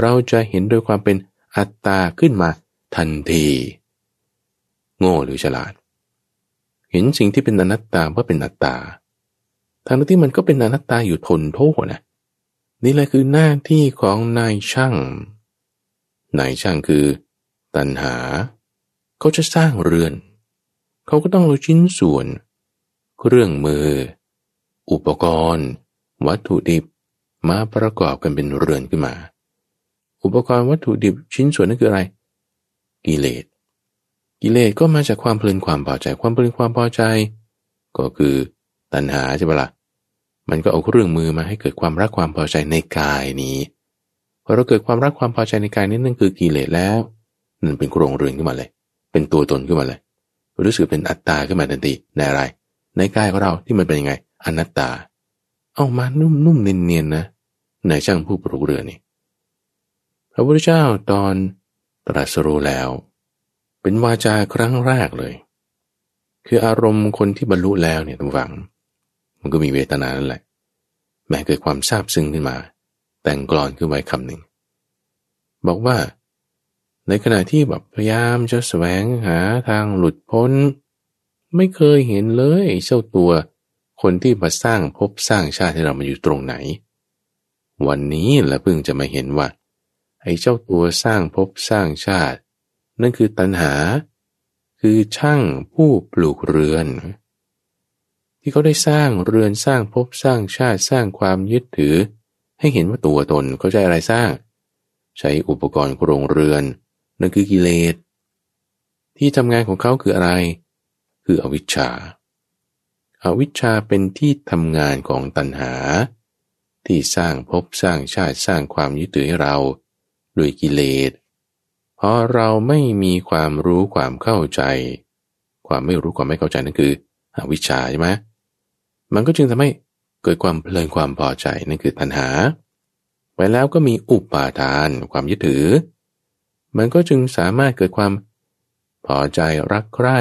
เราจะเห็นโดยความเป็นอัตตาขึ้นมาทันที โง่หรือฉลาด เห็นสิ่งที่เป็นอนัตตาว่าเป็นอัตตาทั้งที่มันก็เป็นอนัตตาอยู่ทนโทษนะ นี่แหละคือหน้าที่ของนายช่าง นายช่างคือ ตัณหา เขาจะสร้างเรือน เขาก็ต้องเอาชิ้นส่วน เครื่องมือ อุปกรณ์ วัตถุดิบมาประกอบกันเป็นเรือนขึ้นมา อุปกรณ์วัตถุดิบชิ้นส่วนนั้นคืออะไร กิเลส กิเลสก็มาจากความเพลินความพอใจ ความเพลินความพอใจ ก็คือตัณหาใช่ปะละ่ะ มันก็เอาเครื่องมือมาให้เกิดความรักความพอใจในกายนี้พอเราเกิดความรักความพอใจในกายนี้นั่นคือกิเลสแล้วนั่นเป็นโครงเรือนขึ้นมาเลย เป็นตัวตนขึ้นมาเลย รู้สึกเป็นอัตตาขึ้นมาทันทีในอะไร ในกายของเราที่มันเป็นยังไงอนัตตา เอามานุ่มๆเนียนๆนะนายช่างผู้ปลุกเรือนี่พระพุทธเจ้าตอนตรัสรู้แล้ว เป็นวาจาครั้งแรกเลย คืออารมณ์คนที่บรรลุแล้วเนี่ยทุกฝัง มันก็มีเวทนานั่นแหละ แม้เกิดความซาบซึ้งขึ้นมา แต่งกลอนขึ้นไว้คำหนึ่ง บอกว่า ในขณะที่แบบพยายามจะแสวงหาทางหลุดพ้น ไม่เคยเห็นเลยเจ้าตัวคนที่มาสร้างภพสร้างชาติให้เรามาอยู่ตรงไหน วันนี้และเพิ่งจะมาเห็นว่า ไอ้เจ้าตัวสร้างภพสร้างชาติ นั่นคือตัณหา คือช่างผู้ปลูกเรือน ที่เขาได้สร้างเรือนสร้างภพสร้างชาติสร้างความยึดถือ ให้เห็นว่าตัวตนเขาใช้อะไรสร้าง ใช้อุปกรณ์โครงเรือนนั่นคือกิเลสที่ทำงานของเขาคืออะไร คืออวิชชาอาวิชชาเป็นที่ทำงานของตัณหา ที่สร้างภพสร้างชาติสร้างความยึดถือให้เราโดยกิเลสเพราะเราไม่มีความรู้ความเข้าใจ ความไม่รู้ความไม่เข้าใจนั่นคืออวิชชาใช่ไหม มันก็จึงทำให้เกิดความเพลินความพอใจนั่นคือตัณหา ไปแล้วก็มีอุปาทานความยึดถือ มันก็จึงสามารถเกิดความพอใจรักใคร่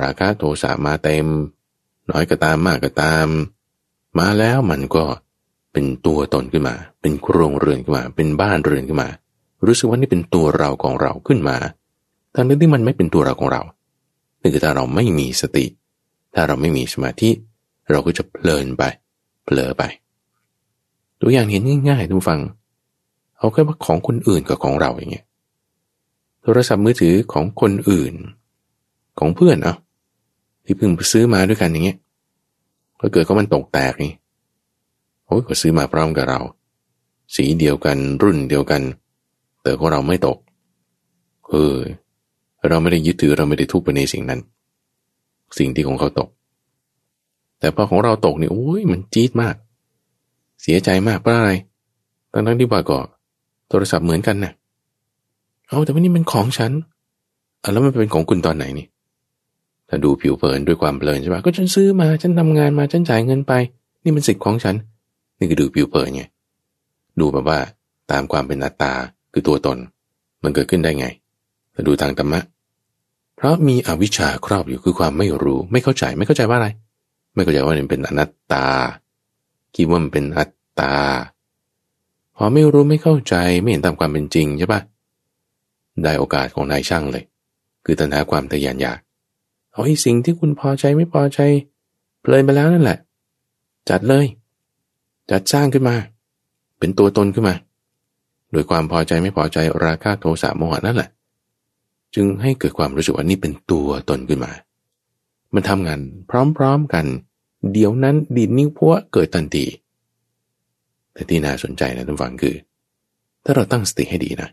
ราคะโทสะมาเต็ม น้อยก็ตามมากก็ตาม มาแล้วมันก็เป็นตัวตนขึ้นมา เป็นโครงเรือนขึ้นมา เป็นบ้านเรือนขึ้นมา รู้สึกว่านี่เป็นตัวเราของเราขึ้นมาทั้งที่มันไม่เป็นตัวเราของเรานี่คือถ้าเราไม่มีสติ ถ้าเราไม่มีสมาธิ เราก็จะเพลินไปเผลอไป ตัวอย่างเห็นง่ายๆทุกฟัง เอาแค่ว่าของคนอื่นกับของเราอย่างเงี้ยโทรศัพท์มือถือของคนอื่น ของเพื่อนเอาที่เพิ่งซื้อมาด้วยกันอย่างเงี้ยก็เกิดเขามันตกแตกนี่โอ้ยก็ซื้อมาพร้อมกับเรา สีเดียวกันรุ่นเดียวกัน แต่ของเราไม่ตกเออเราไม่ได้ยึดถือเราไม่ได้ทุกข์ไปในสิ่งนั้น สิ่งที่ของเขาตก แต่พอของเราตกนี่โอ้ยมันจี๊ดมาก เสียใจมากเพราะอะไรตั้งทั้งที่ว่าก็โทรศัพท์เหมือนกันนะเอาแต่ว่านี่มันของฉันอแล้วมันเป็นของคุณตอนไหนนี่ถ้าดูผิวเผินด้วยความเพลินใช่ไหมก็ฉันซื้อมาฉันทำงานมาฉันจ่ายเงินไป นี่มันสิทธิ์ของฉัน นี่คือดูผิวเผินไงดูแบบว่าตามความเป็นอัตตาคือตัวตน มันเกิดขึ้นได้ไงถ้าดูทางธรรมะ เพราะมีอวิชชาครอบอยู่คือความไม่รู้ ไม่เข้าใจไม่เข้าใจว่าอะไร ไม่เข้าใจว่ามันเป็นอนัตตา คิดว่ามันเป็นอัตตา พอไม่รู้ไม่เข้าใจไม่เห็นตามความเป็นจริงใช่ปะได้โอกาสของนายช่างเลย คือตัณหาความทะยานอยากเอาไอ้สิ่งที่คุณพอใจไม่พอใจเพลินไปแล้วนั่นแหละ จัดเลย จัดสร้างขึ้นมา เป็นตัวตนขึ้นมา โดยความพอใจไม่พอใจราคะโทสะโมหะนั่นแหละ จึงให้เกิดความรู้สึกว่านี่เป็นตัวตนขึ้นมา มันทำงานพร้อมๆกัน เดี๋ยวนั้นดีดนิ้วพัวเกิดทันทีแต่ที่น่าสนใจนะทุกฝังคือ ถ้าเราตั้งสติให้ดีนะ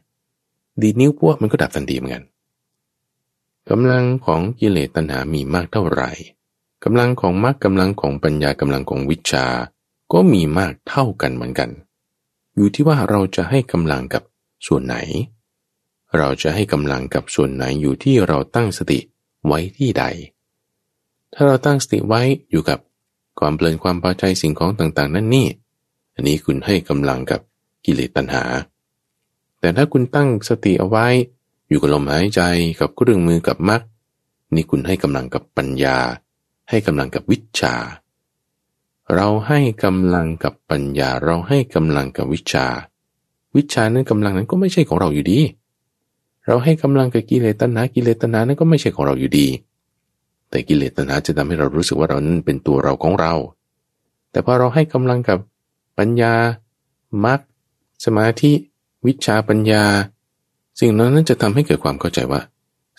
ดีดนิ้วพัวมันก็ดับทันทีเหมือนกันกำลังของกิเลสตัณหามีมากเท่าไหร่กำลังของมรรคกำลังของปัญญากำลังของวิชา ก็มีมากเท่ากันเหมือนกัน อยู่ที่ว่าเราจะให้กำลังกับส่วนไหน เราจะให้กำลังกับส่วนไหนอยู่ที่เราตั้งสติไว้ที่ใด ถ้าเราตั้งสติไว้อยู่กับความเพลินความพอใจสิ่งของต่างๆ นั่นนี่ อันนี้คุณให้กำลังกับกิเลสตัณหา แต่ถ้าคุณตั้งสติเอาไว้ อยู่กับลมหายใจกับเครื่องมือกับมรรคนี่คุณให้กำลังกับปัญญา ให้กำลังกับวิชา เราให้กำลังกับปัญญา เราให้กำลังกับวิชา วิชานั้นกำลังนั้นก็ไม่ใช่ของเราอยู่ดี เราให้กำลังกับกิเลสตัณหากิเลสตัณหานั้นก็ไม่ใช่ของเราอยู่ดี แต่กิเลสตัณหาจะทำให้เรารู้สึกว่าเรานั้นเป็นตัวเราของเรา แต่พอเราให้กำลังกับปัญญามรรคสมาธิวิชาปัญญา สิ่งนั้นจะทำให้เกิดความเข้าใจว่า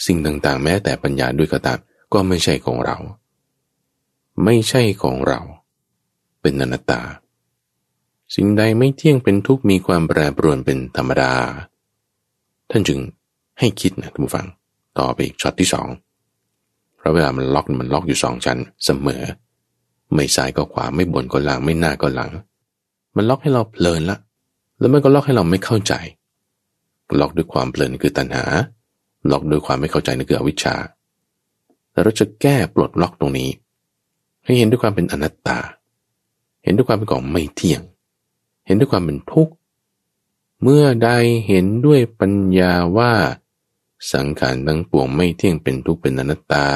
สิ่งต่างๆ แม้แต่ปัญญาด้วยก็ตามก็ไม่ใช่ของเรา ไม่ใช่ของเรา เป็นอนัตตา สิ่งใดไม่เที่ยงเป็นทุกข์มีความแปรปรวนเป็นธรรมดา ท่านจึงให้คิดนะท่านผู้ฟัง ต่อไปอีกช็อตที่สอง เพราะเวลามันล็อกมันล็อกอยู่สองชั้นเสมอ ไม่ซ้ายก็ขวาไม่บนก็ล่างไม่หน้าก็หลัง มันล็อกให้เราเพลินละ แล้วมันก็ล็อกให้เราไม่เข้าใจ ล็อกด้วยความเพลินคือตัณหา ล็อกด้วยความไม่เข้าใจนั่นคืออวิชชาแต่เราจะแก้ปลดล็อกตรงนี้ ให้เห็นด้วยความเป็นอนัตตา เห็นด้วยความเป็นของไม่เที่ยง เห็นด้วยความเป็นทุกข์เมื่อใดเห็นด้วยปัญญาว่า สังขารทั้งปวงไม่เที่ยงเป็นทุกข์เป็นอนัตตา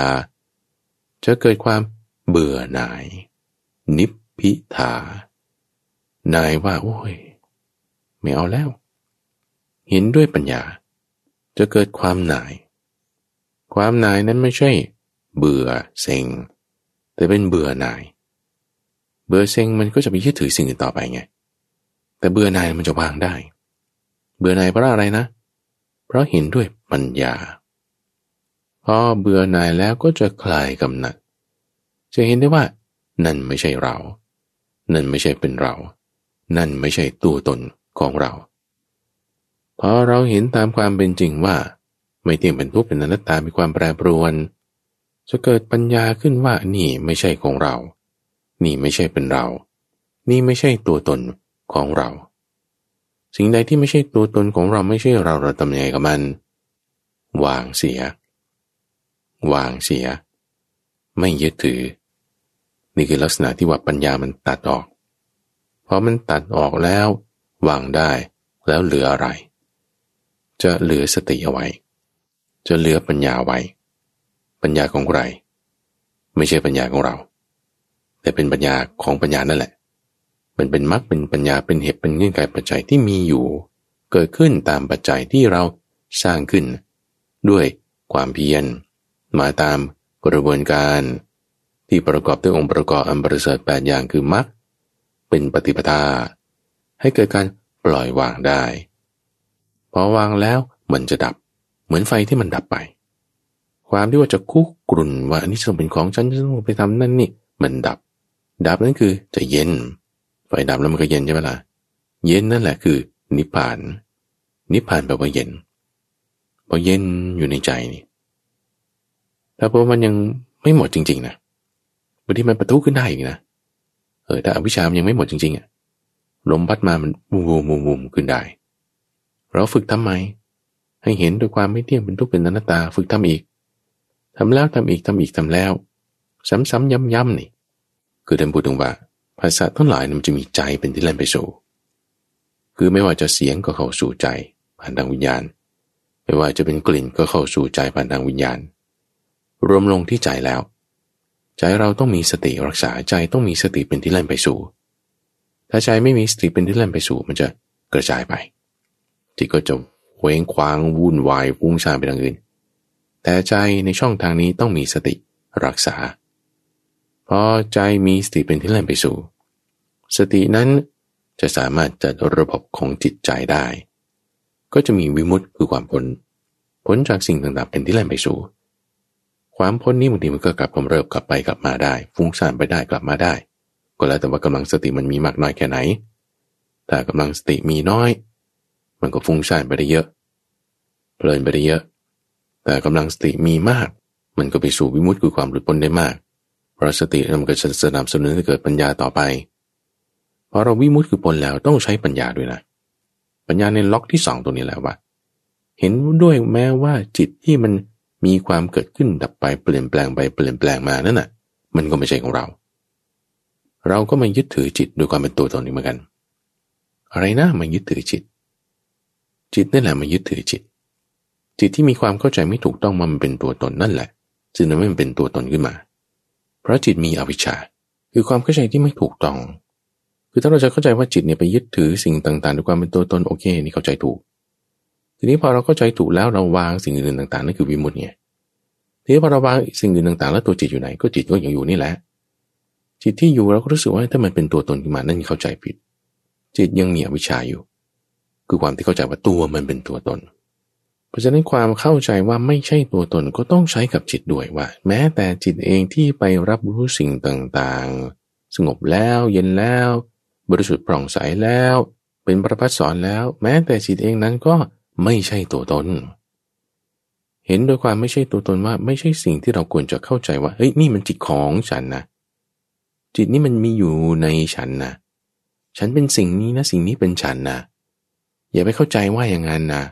จะเกิดความเบื่อหน่าย นิพพิทานายว่าโอ้ย ไม่เอาแล้ว เห็นด้วยปัญญา จะเกิดความหน่าย ความหน่ายนั้นไม่ใช่ เบื่อเซ็ง แต่เป็นเบื่อหน่าย เบื่อเซ็งมันก็จะไปยึดถือสิ่งอื่นต่อไปไง แต่เบื่อหน่ายมันจะวางได้ เบื่อหน่ายเพราะอะไรนะ เพราะเห็นด้วย ปัญญา พอเบื่อหน่ายแล้วก็จะคลายกำหนัด จะเห็นได้ว่า นั่นไม่ใช่เรา นั่นไม่ใช่เป็นเรา นั่นไม่ใช่ตัวตนของเรา พอเราเห็นตามความเป็นจริงว่า ไม่เที่ยงเป็นทุกข์เป็นอนัตตามีความแปรปรวน จะเกิดปัญญาขึ้นว่านี่ไม่ใช่ของเรา นี่ไม่ใช่เป็นเรา นี่ไม่ใช่ตัวตนของเราสิ่งใดที่ไม่ใช่ตัวตนของเราไม่ใช่เราเราทำยังไงกับมัน วางเสีย วางเสีย ไม่ยึดถือ นี่คือลักษณะที่ว่าปัญญามันตัดออกพอมันตัดออกแล้ว วางได้แล้วเหลืออะไร จะเหลือสติเอาไว้ จะเหลือปัญญาไว้ ปัญญาของใคร ไม่ใช่ปัญญาของเรา แต่เป็นปัญญาของปัญญานั่นแหละ มันเป็นมรรคเป็นปัญญาเป็นเหตุเป็นเงื่อนไขปัจจัยที่มีอยู่ เกิดขึ้นตามปัจจัยที่เราสร้างขึ้น ด้วยความเพียร มาตามกระบวนการ ที่ประกอบด้วยองค์ประกอบอันประเสริฐแปดอย่างคือมรรคเป็นปฏิปทา ให้เกิดการปล่อยวางได้พอวางแล้วมันจะดับ เหมือนไฟที่มันดับไป ความที่ว่าจะคุกกรุ่นว่าอันนี้จะเป็นของฉันจะต้องไปทำนั่นนี่มันดับ ดับนั่นคือจะเย็น ไฟดับแล้วมันก็เย็นใช่ไหมล่ะเย็นนั่นแหละคือ นิพพาน นิพพานแปลว่าเย็น พอเย็นอยู่ในใจนี่แต่พอมันยังไม่หมดจริง ๆ นะบางทีมันประทุขึ้นได้อีกนะเออถ้าอวิชามยังไม่หมดจริงๆอะลมพัดมามันวูมวูมวูมขึ้นได้ เราฝึกทำไม ให้เห็นด้วยความไม่เที่ยงเป็นทุกข์เป็นอนัตตาฝึกทำอีกทำแล้วทำอีกทำอีกทำแล้ว ซ้ำๆย้ำๆนี่ คือท่านพูดถึงว่าภาษาทั้งหลายมันจะมีใจเป็นที่เล่นไปสู่ คือไม่ว่าจะเสียงก็เข้าสู่ใจผ่านทางวิญญาณ ไม่ว่าจะเป็นกลิ่นก็เข้าสู่ใจผ่านทางวิญญาณ รวมลงที่ใจแล้ว ใจเราต้องมีสติรักษาใจต้องมีสติเป็นที่เล่นไปสู่ ถ้าใจไม่มีสติเป็นที่เล่นไปสู่ มันจะกระจายไปจิตก็จะเว้งคว้างวุ่นวายฟุ้งซ่านไปทางอื่น แต่ใจในช่องทางนี้ต้องมีสติรักษาพอใจมีสติเป็นที่เล่นไปสู่ สตินั้นจะสามารถจัดระบบของจิตใจได้ ก็จะมีวิมุตต์คือความพ้นพ้นจากสิ่งต่างๆเป็นที่เล่นไปสู่ ความพ้นนี้บางทีมันก็กลับกำเริบกลับไปกลับมาได้ ฟุ้งซ่านไปได้กลับมาได้ ก็แล้วแต่ว่ากำลังสติมันมีมากน้อยแค่ไหนแต่กำลังสติมีน้อย มันก็ฟุ้งซ่านไปได้เยอะ เพลินไปได้เยอะ แต่กำลังสติมีมาก มันก็ไปสู่วิมุตติคือความหลุดพ้นได้มาก เพราะสติมันก็จะสนับสนุนให้เกิดปัญญาต่อไปพอเราวิมุตติคือพ้นแล้วต้องใช้ปัญญาด้วยนะ ปัญญาในล็อกที่สองตัวนี้แหละว่า เห็นด้วยแม้ว่าจิตที่มันมีความเกิดขึ้นดับไปเปลี่ยนแปลงไปเปลี่ยนแปลงมานั่นน่ะ มันก็ไม่ใช่ของเรา เราก็มายึดถือจิตด้วยความเป็นตัวตนนี้เหมือนกัน อะไรนะมายึดถือจิต จิตนั่นแหละมายึดถือจิต จิตที่มีความเข้าใจไม่ถูกต้องมันเป็นตัวตนนั่นแหละจึงทำให้มันเป็นตัวตนขึ้นมา เพราะจิตมีอวิชชาคือความเข้าใจที่ไม่ถูกต้อง คือถ้าเราจะเข้าใจว่าจิตเนี่ยไปยึดถือสิ่งต่างๆด้วยความเป็นตัวตนโอเคนี่เข้าใจถูก ทีนี้พอเราเข้าใจถูกแล้วเราวางสิ่งอื่นต่างๆนั่นคือวิมุตต์ไงทีนี้พอเราวางสิ่งอื่นต่างๆ แล้วตัวจิตอยู่ไหนก็จิตก็ยังอยู่นี่แหละ จิตที่อยู่เราก็รู้สึกว่าถ้ามันเป็นตัวตนขึ้นมานั่นเข้าใจผิด จิตยังมีอวิชชาอยู่ คือความที่เข้าใจว่าตัวมันเป็นตัวตน เพราะฉะนั้นความเข้าใจว่าไม่ใช่ตัวตนก็ต้องใช้กับจิตด้วยว่า แม้แต่จิตเองที่ไปรับรู้สิ่งต่างๆ สงบแล้วเย็นแล้ว บริสุทธิ์ปล่องใสแล้ว เป็นประพัดสอนแล้ว แม้แต่จิตเองนั้นก็ไม่ใช่ตัวตน เห็นโดยความไม่ใช่ตัวตนว่าไม่ใช่สิ่งที่เราควรจะเข้าใจว่าเฮ้ยนี่มันจิตของฉันนะจิตนี้มันมีอยู่ในฉันนะฉันเป็นสิ่งนี้นะสิ่งนี้เป็นฉันนะอย่าไปเข้าใจว่าอย่างนั้นนะ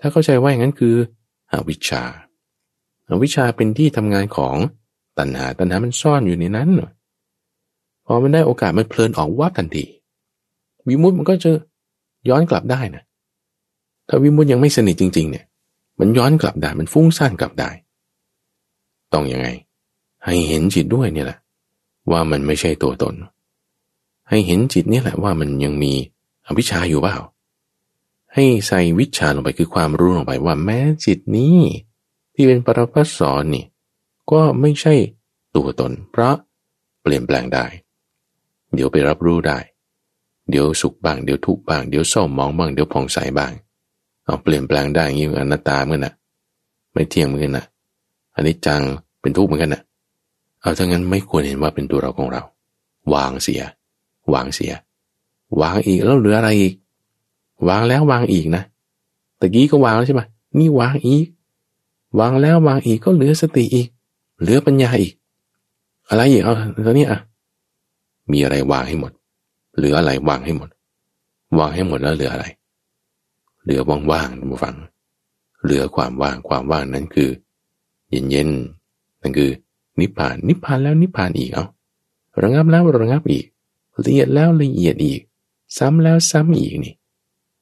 ถ้าเข้าใจว่าอย่างนั้นคืออวิชชาอวิชชาเป็นที่ทำงานของตัณหา ตัณหามันซ่อนอยู่ในนั้น อมันได้โอกาสมันเพลินออกวับทันทีวิมุตมันก็จะย้อนกลับได้นะถ้าวิมุตยังไม่สนิทจริง ๆ เนี่ย มันย้อนกลับได้มันฟุ้งซ่านกลับได้ ต้องยังไง ให้เห็นจิตด้วยเนี่ยแหละ ว่ามันไม่ใช่ตัวตน ให้เห็นจิตนี่แหละว่ามันยังมีอวิชชาอยู่เปล่าให้ใส่วิชาลงไปคือความรู้ลงไปว่าแม้จิตนี้ ที่เป็นปรพัสสอนนี่ ก็ไม่ใช่ตัวตน เพราะเปลี่ยนแปลงได้ เดี๋ยวไปรับรู้ได้ เดี๋ยวสุขบ้าง เดี๋ยวทุกข์บ้าง เดี๋ยวเศร้ามองบ้าง เดี๋ยวผ่องใสบ้าง เอาเปลี่ยนแปลงได้งี้อนัตตาเหมือนนะไม่เที่ยงเหมือนกันนะอันนี้จังเป็นทุกข์เหมือนกันนะเอาถ้างั้นไม่ควรเห็นว่าเป็นตัวเราของเรา วางเสีย วางเสีย วางอีกแล้วเหลืออะไรอีก วางแล้ววางอีกนะตะกี้ก็วางแล้วใช่ไหมนี่วางอีก วางแล้ววางอีกก็เหลือสติอีก เหลือปัญญาอีก อะไรอีกเอาตอนนี้อะ มีอะไรวางให้หมด เหลืออะไรวางให้หมด วางให้หมดแล้วเหลืออะไร เหลือว่างๆท่านผู้ฟัง เหลือความว่างความว่างนั้นคือ เย็นๆนั่นคือนิพพานนิพพานแล้วนิพพานอีกเอาระงับแล้วระงับอีกละเอียดแล้วละเอียดอีก ซ้ำแล้วซ้ำอีกนี่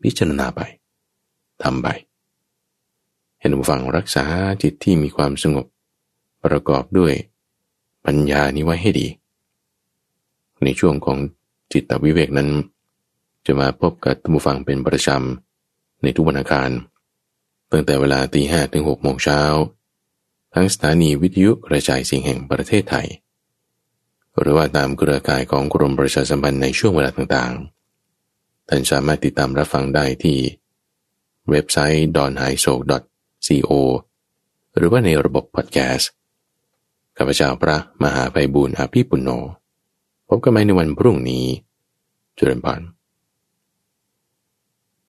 พิจารณาไปทำไป เห็นฟังรักษาจิตที่มีความสงบ ประกอบด้วย ปัญญานี้ไว้ให้ดี ในช่วงของจิตวิเวกนั้น จะมาพบกับท่านผู้ฟังเป็นประจำในทุกวันอังคาร ตั้งแต่เวลาตีห้ถึงหกโมงเช้าทั้งสถานีวิทยุกระจายเสียงแห่งประเทศไทย หรือว่าตามเครือข่ายของกรมประชาสัมพันธ์ในช่วงเวลาต่างๆ ท่านสามารถติดตามรับฟังได้ที่ เว็บไซต์ d o n h a i s o co หรือว่าในระบบพอดแคสต์ข้าพเจ้าพระมหาไพบูรณ์อาภีปุณโญ พบกันใหม่ในวันพรุ่งนี้จุลพร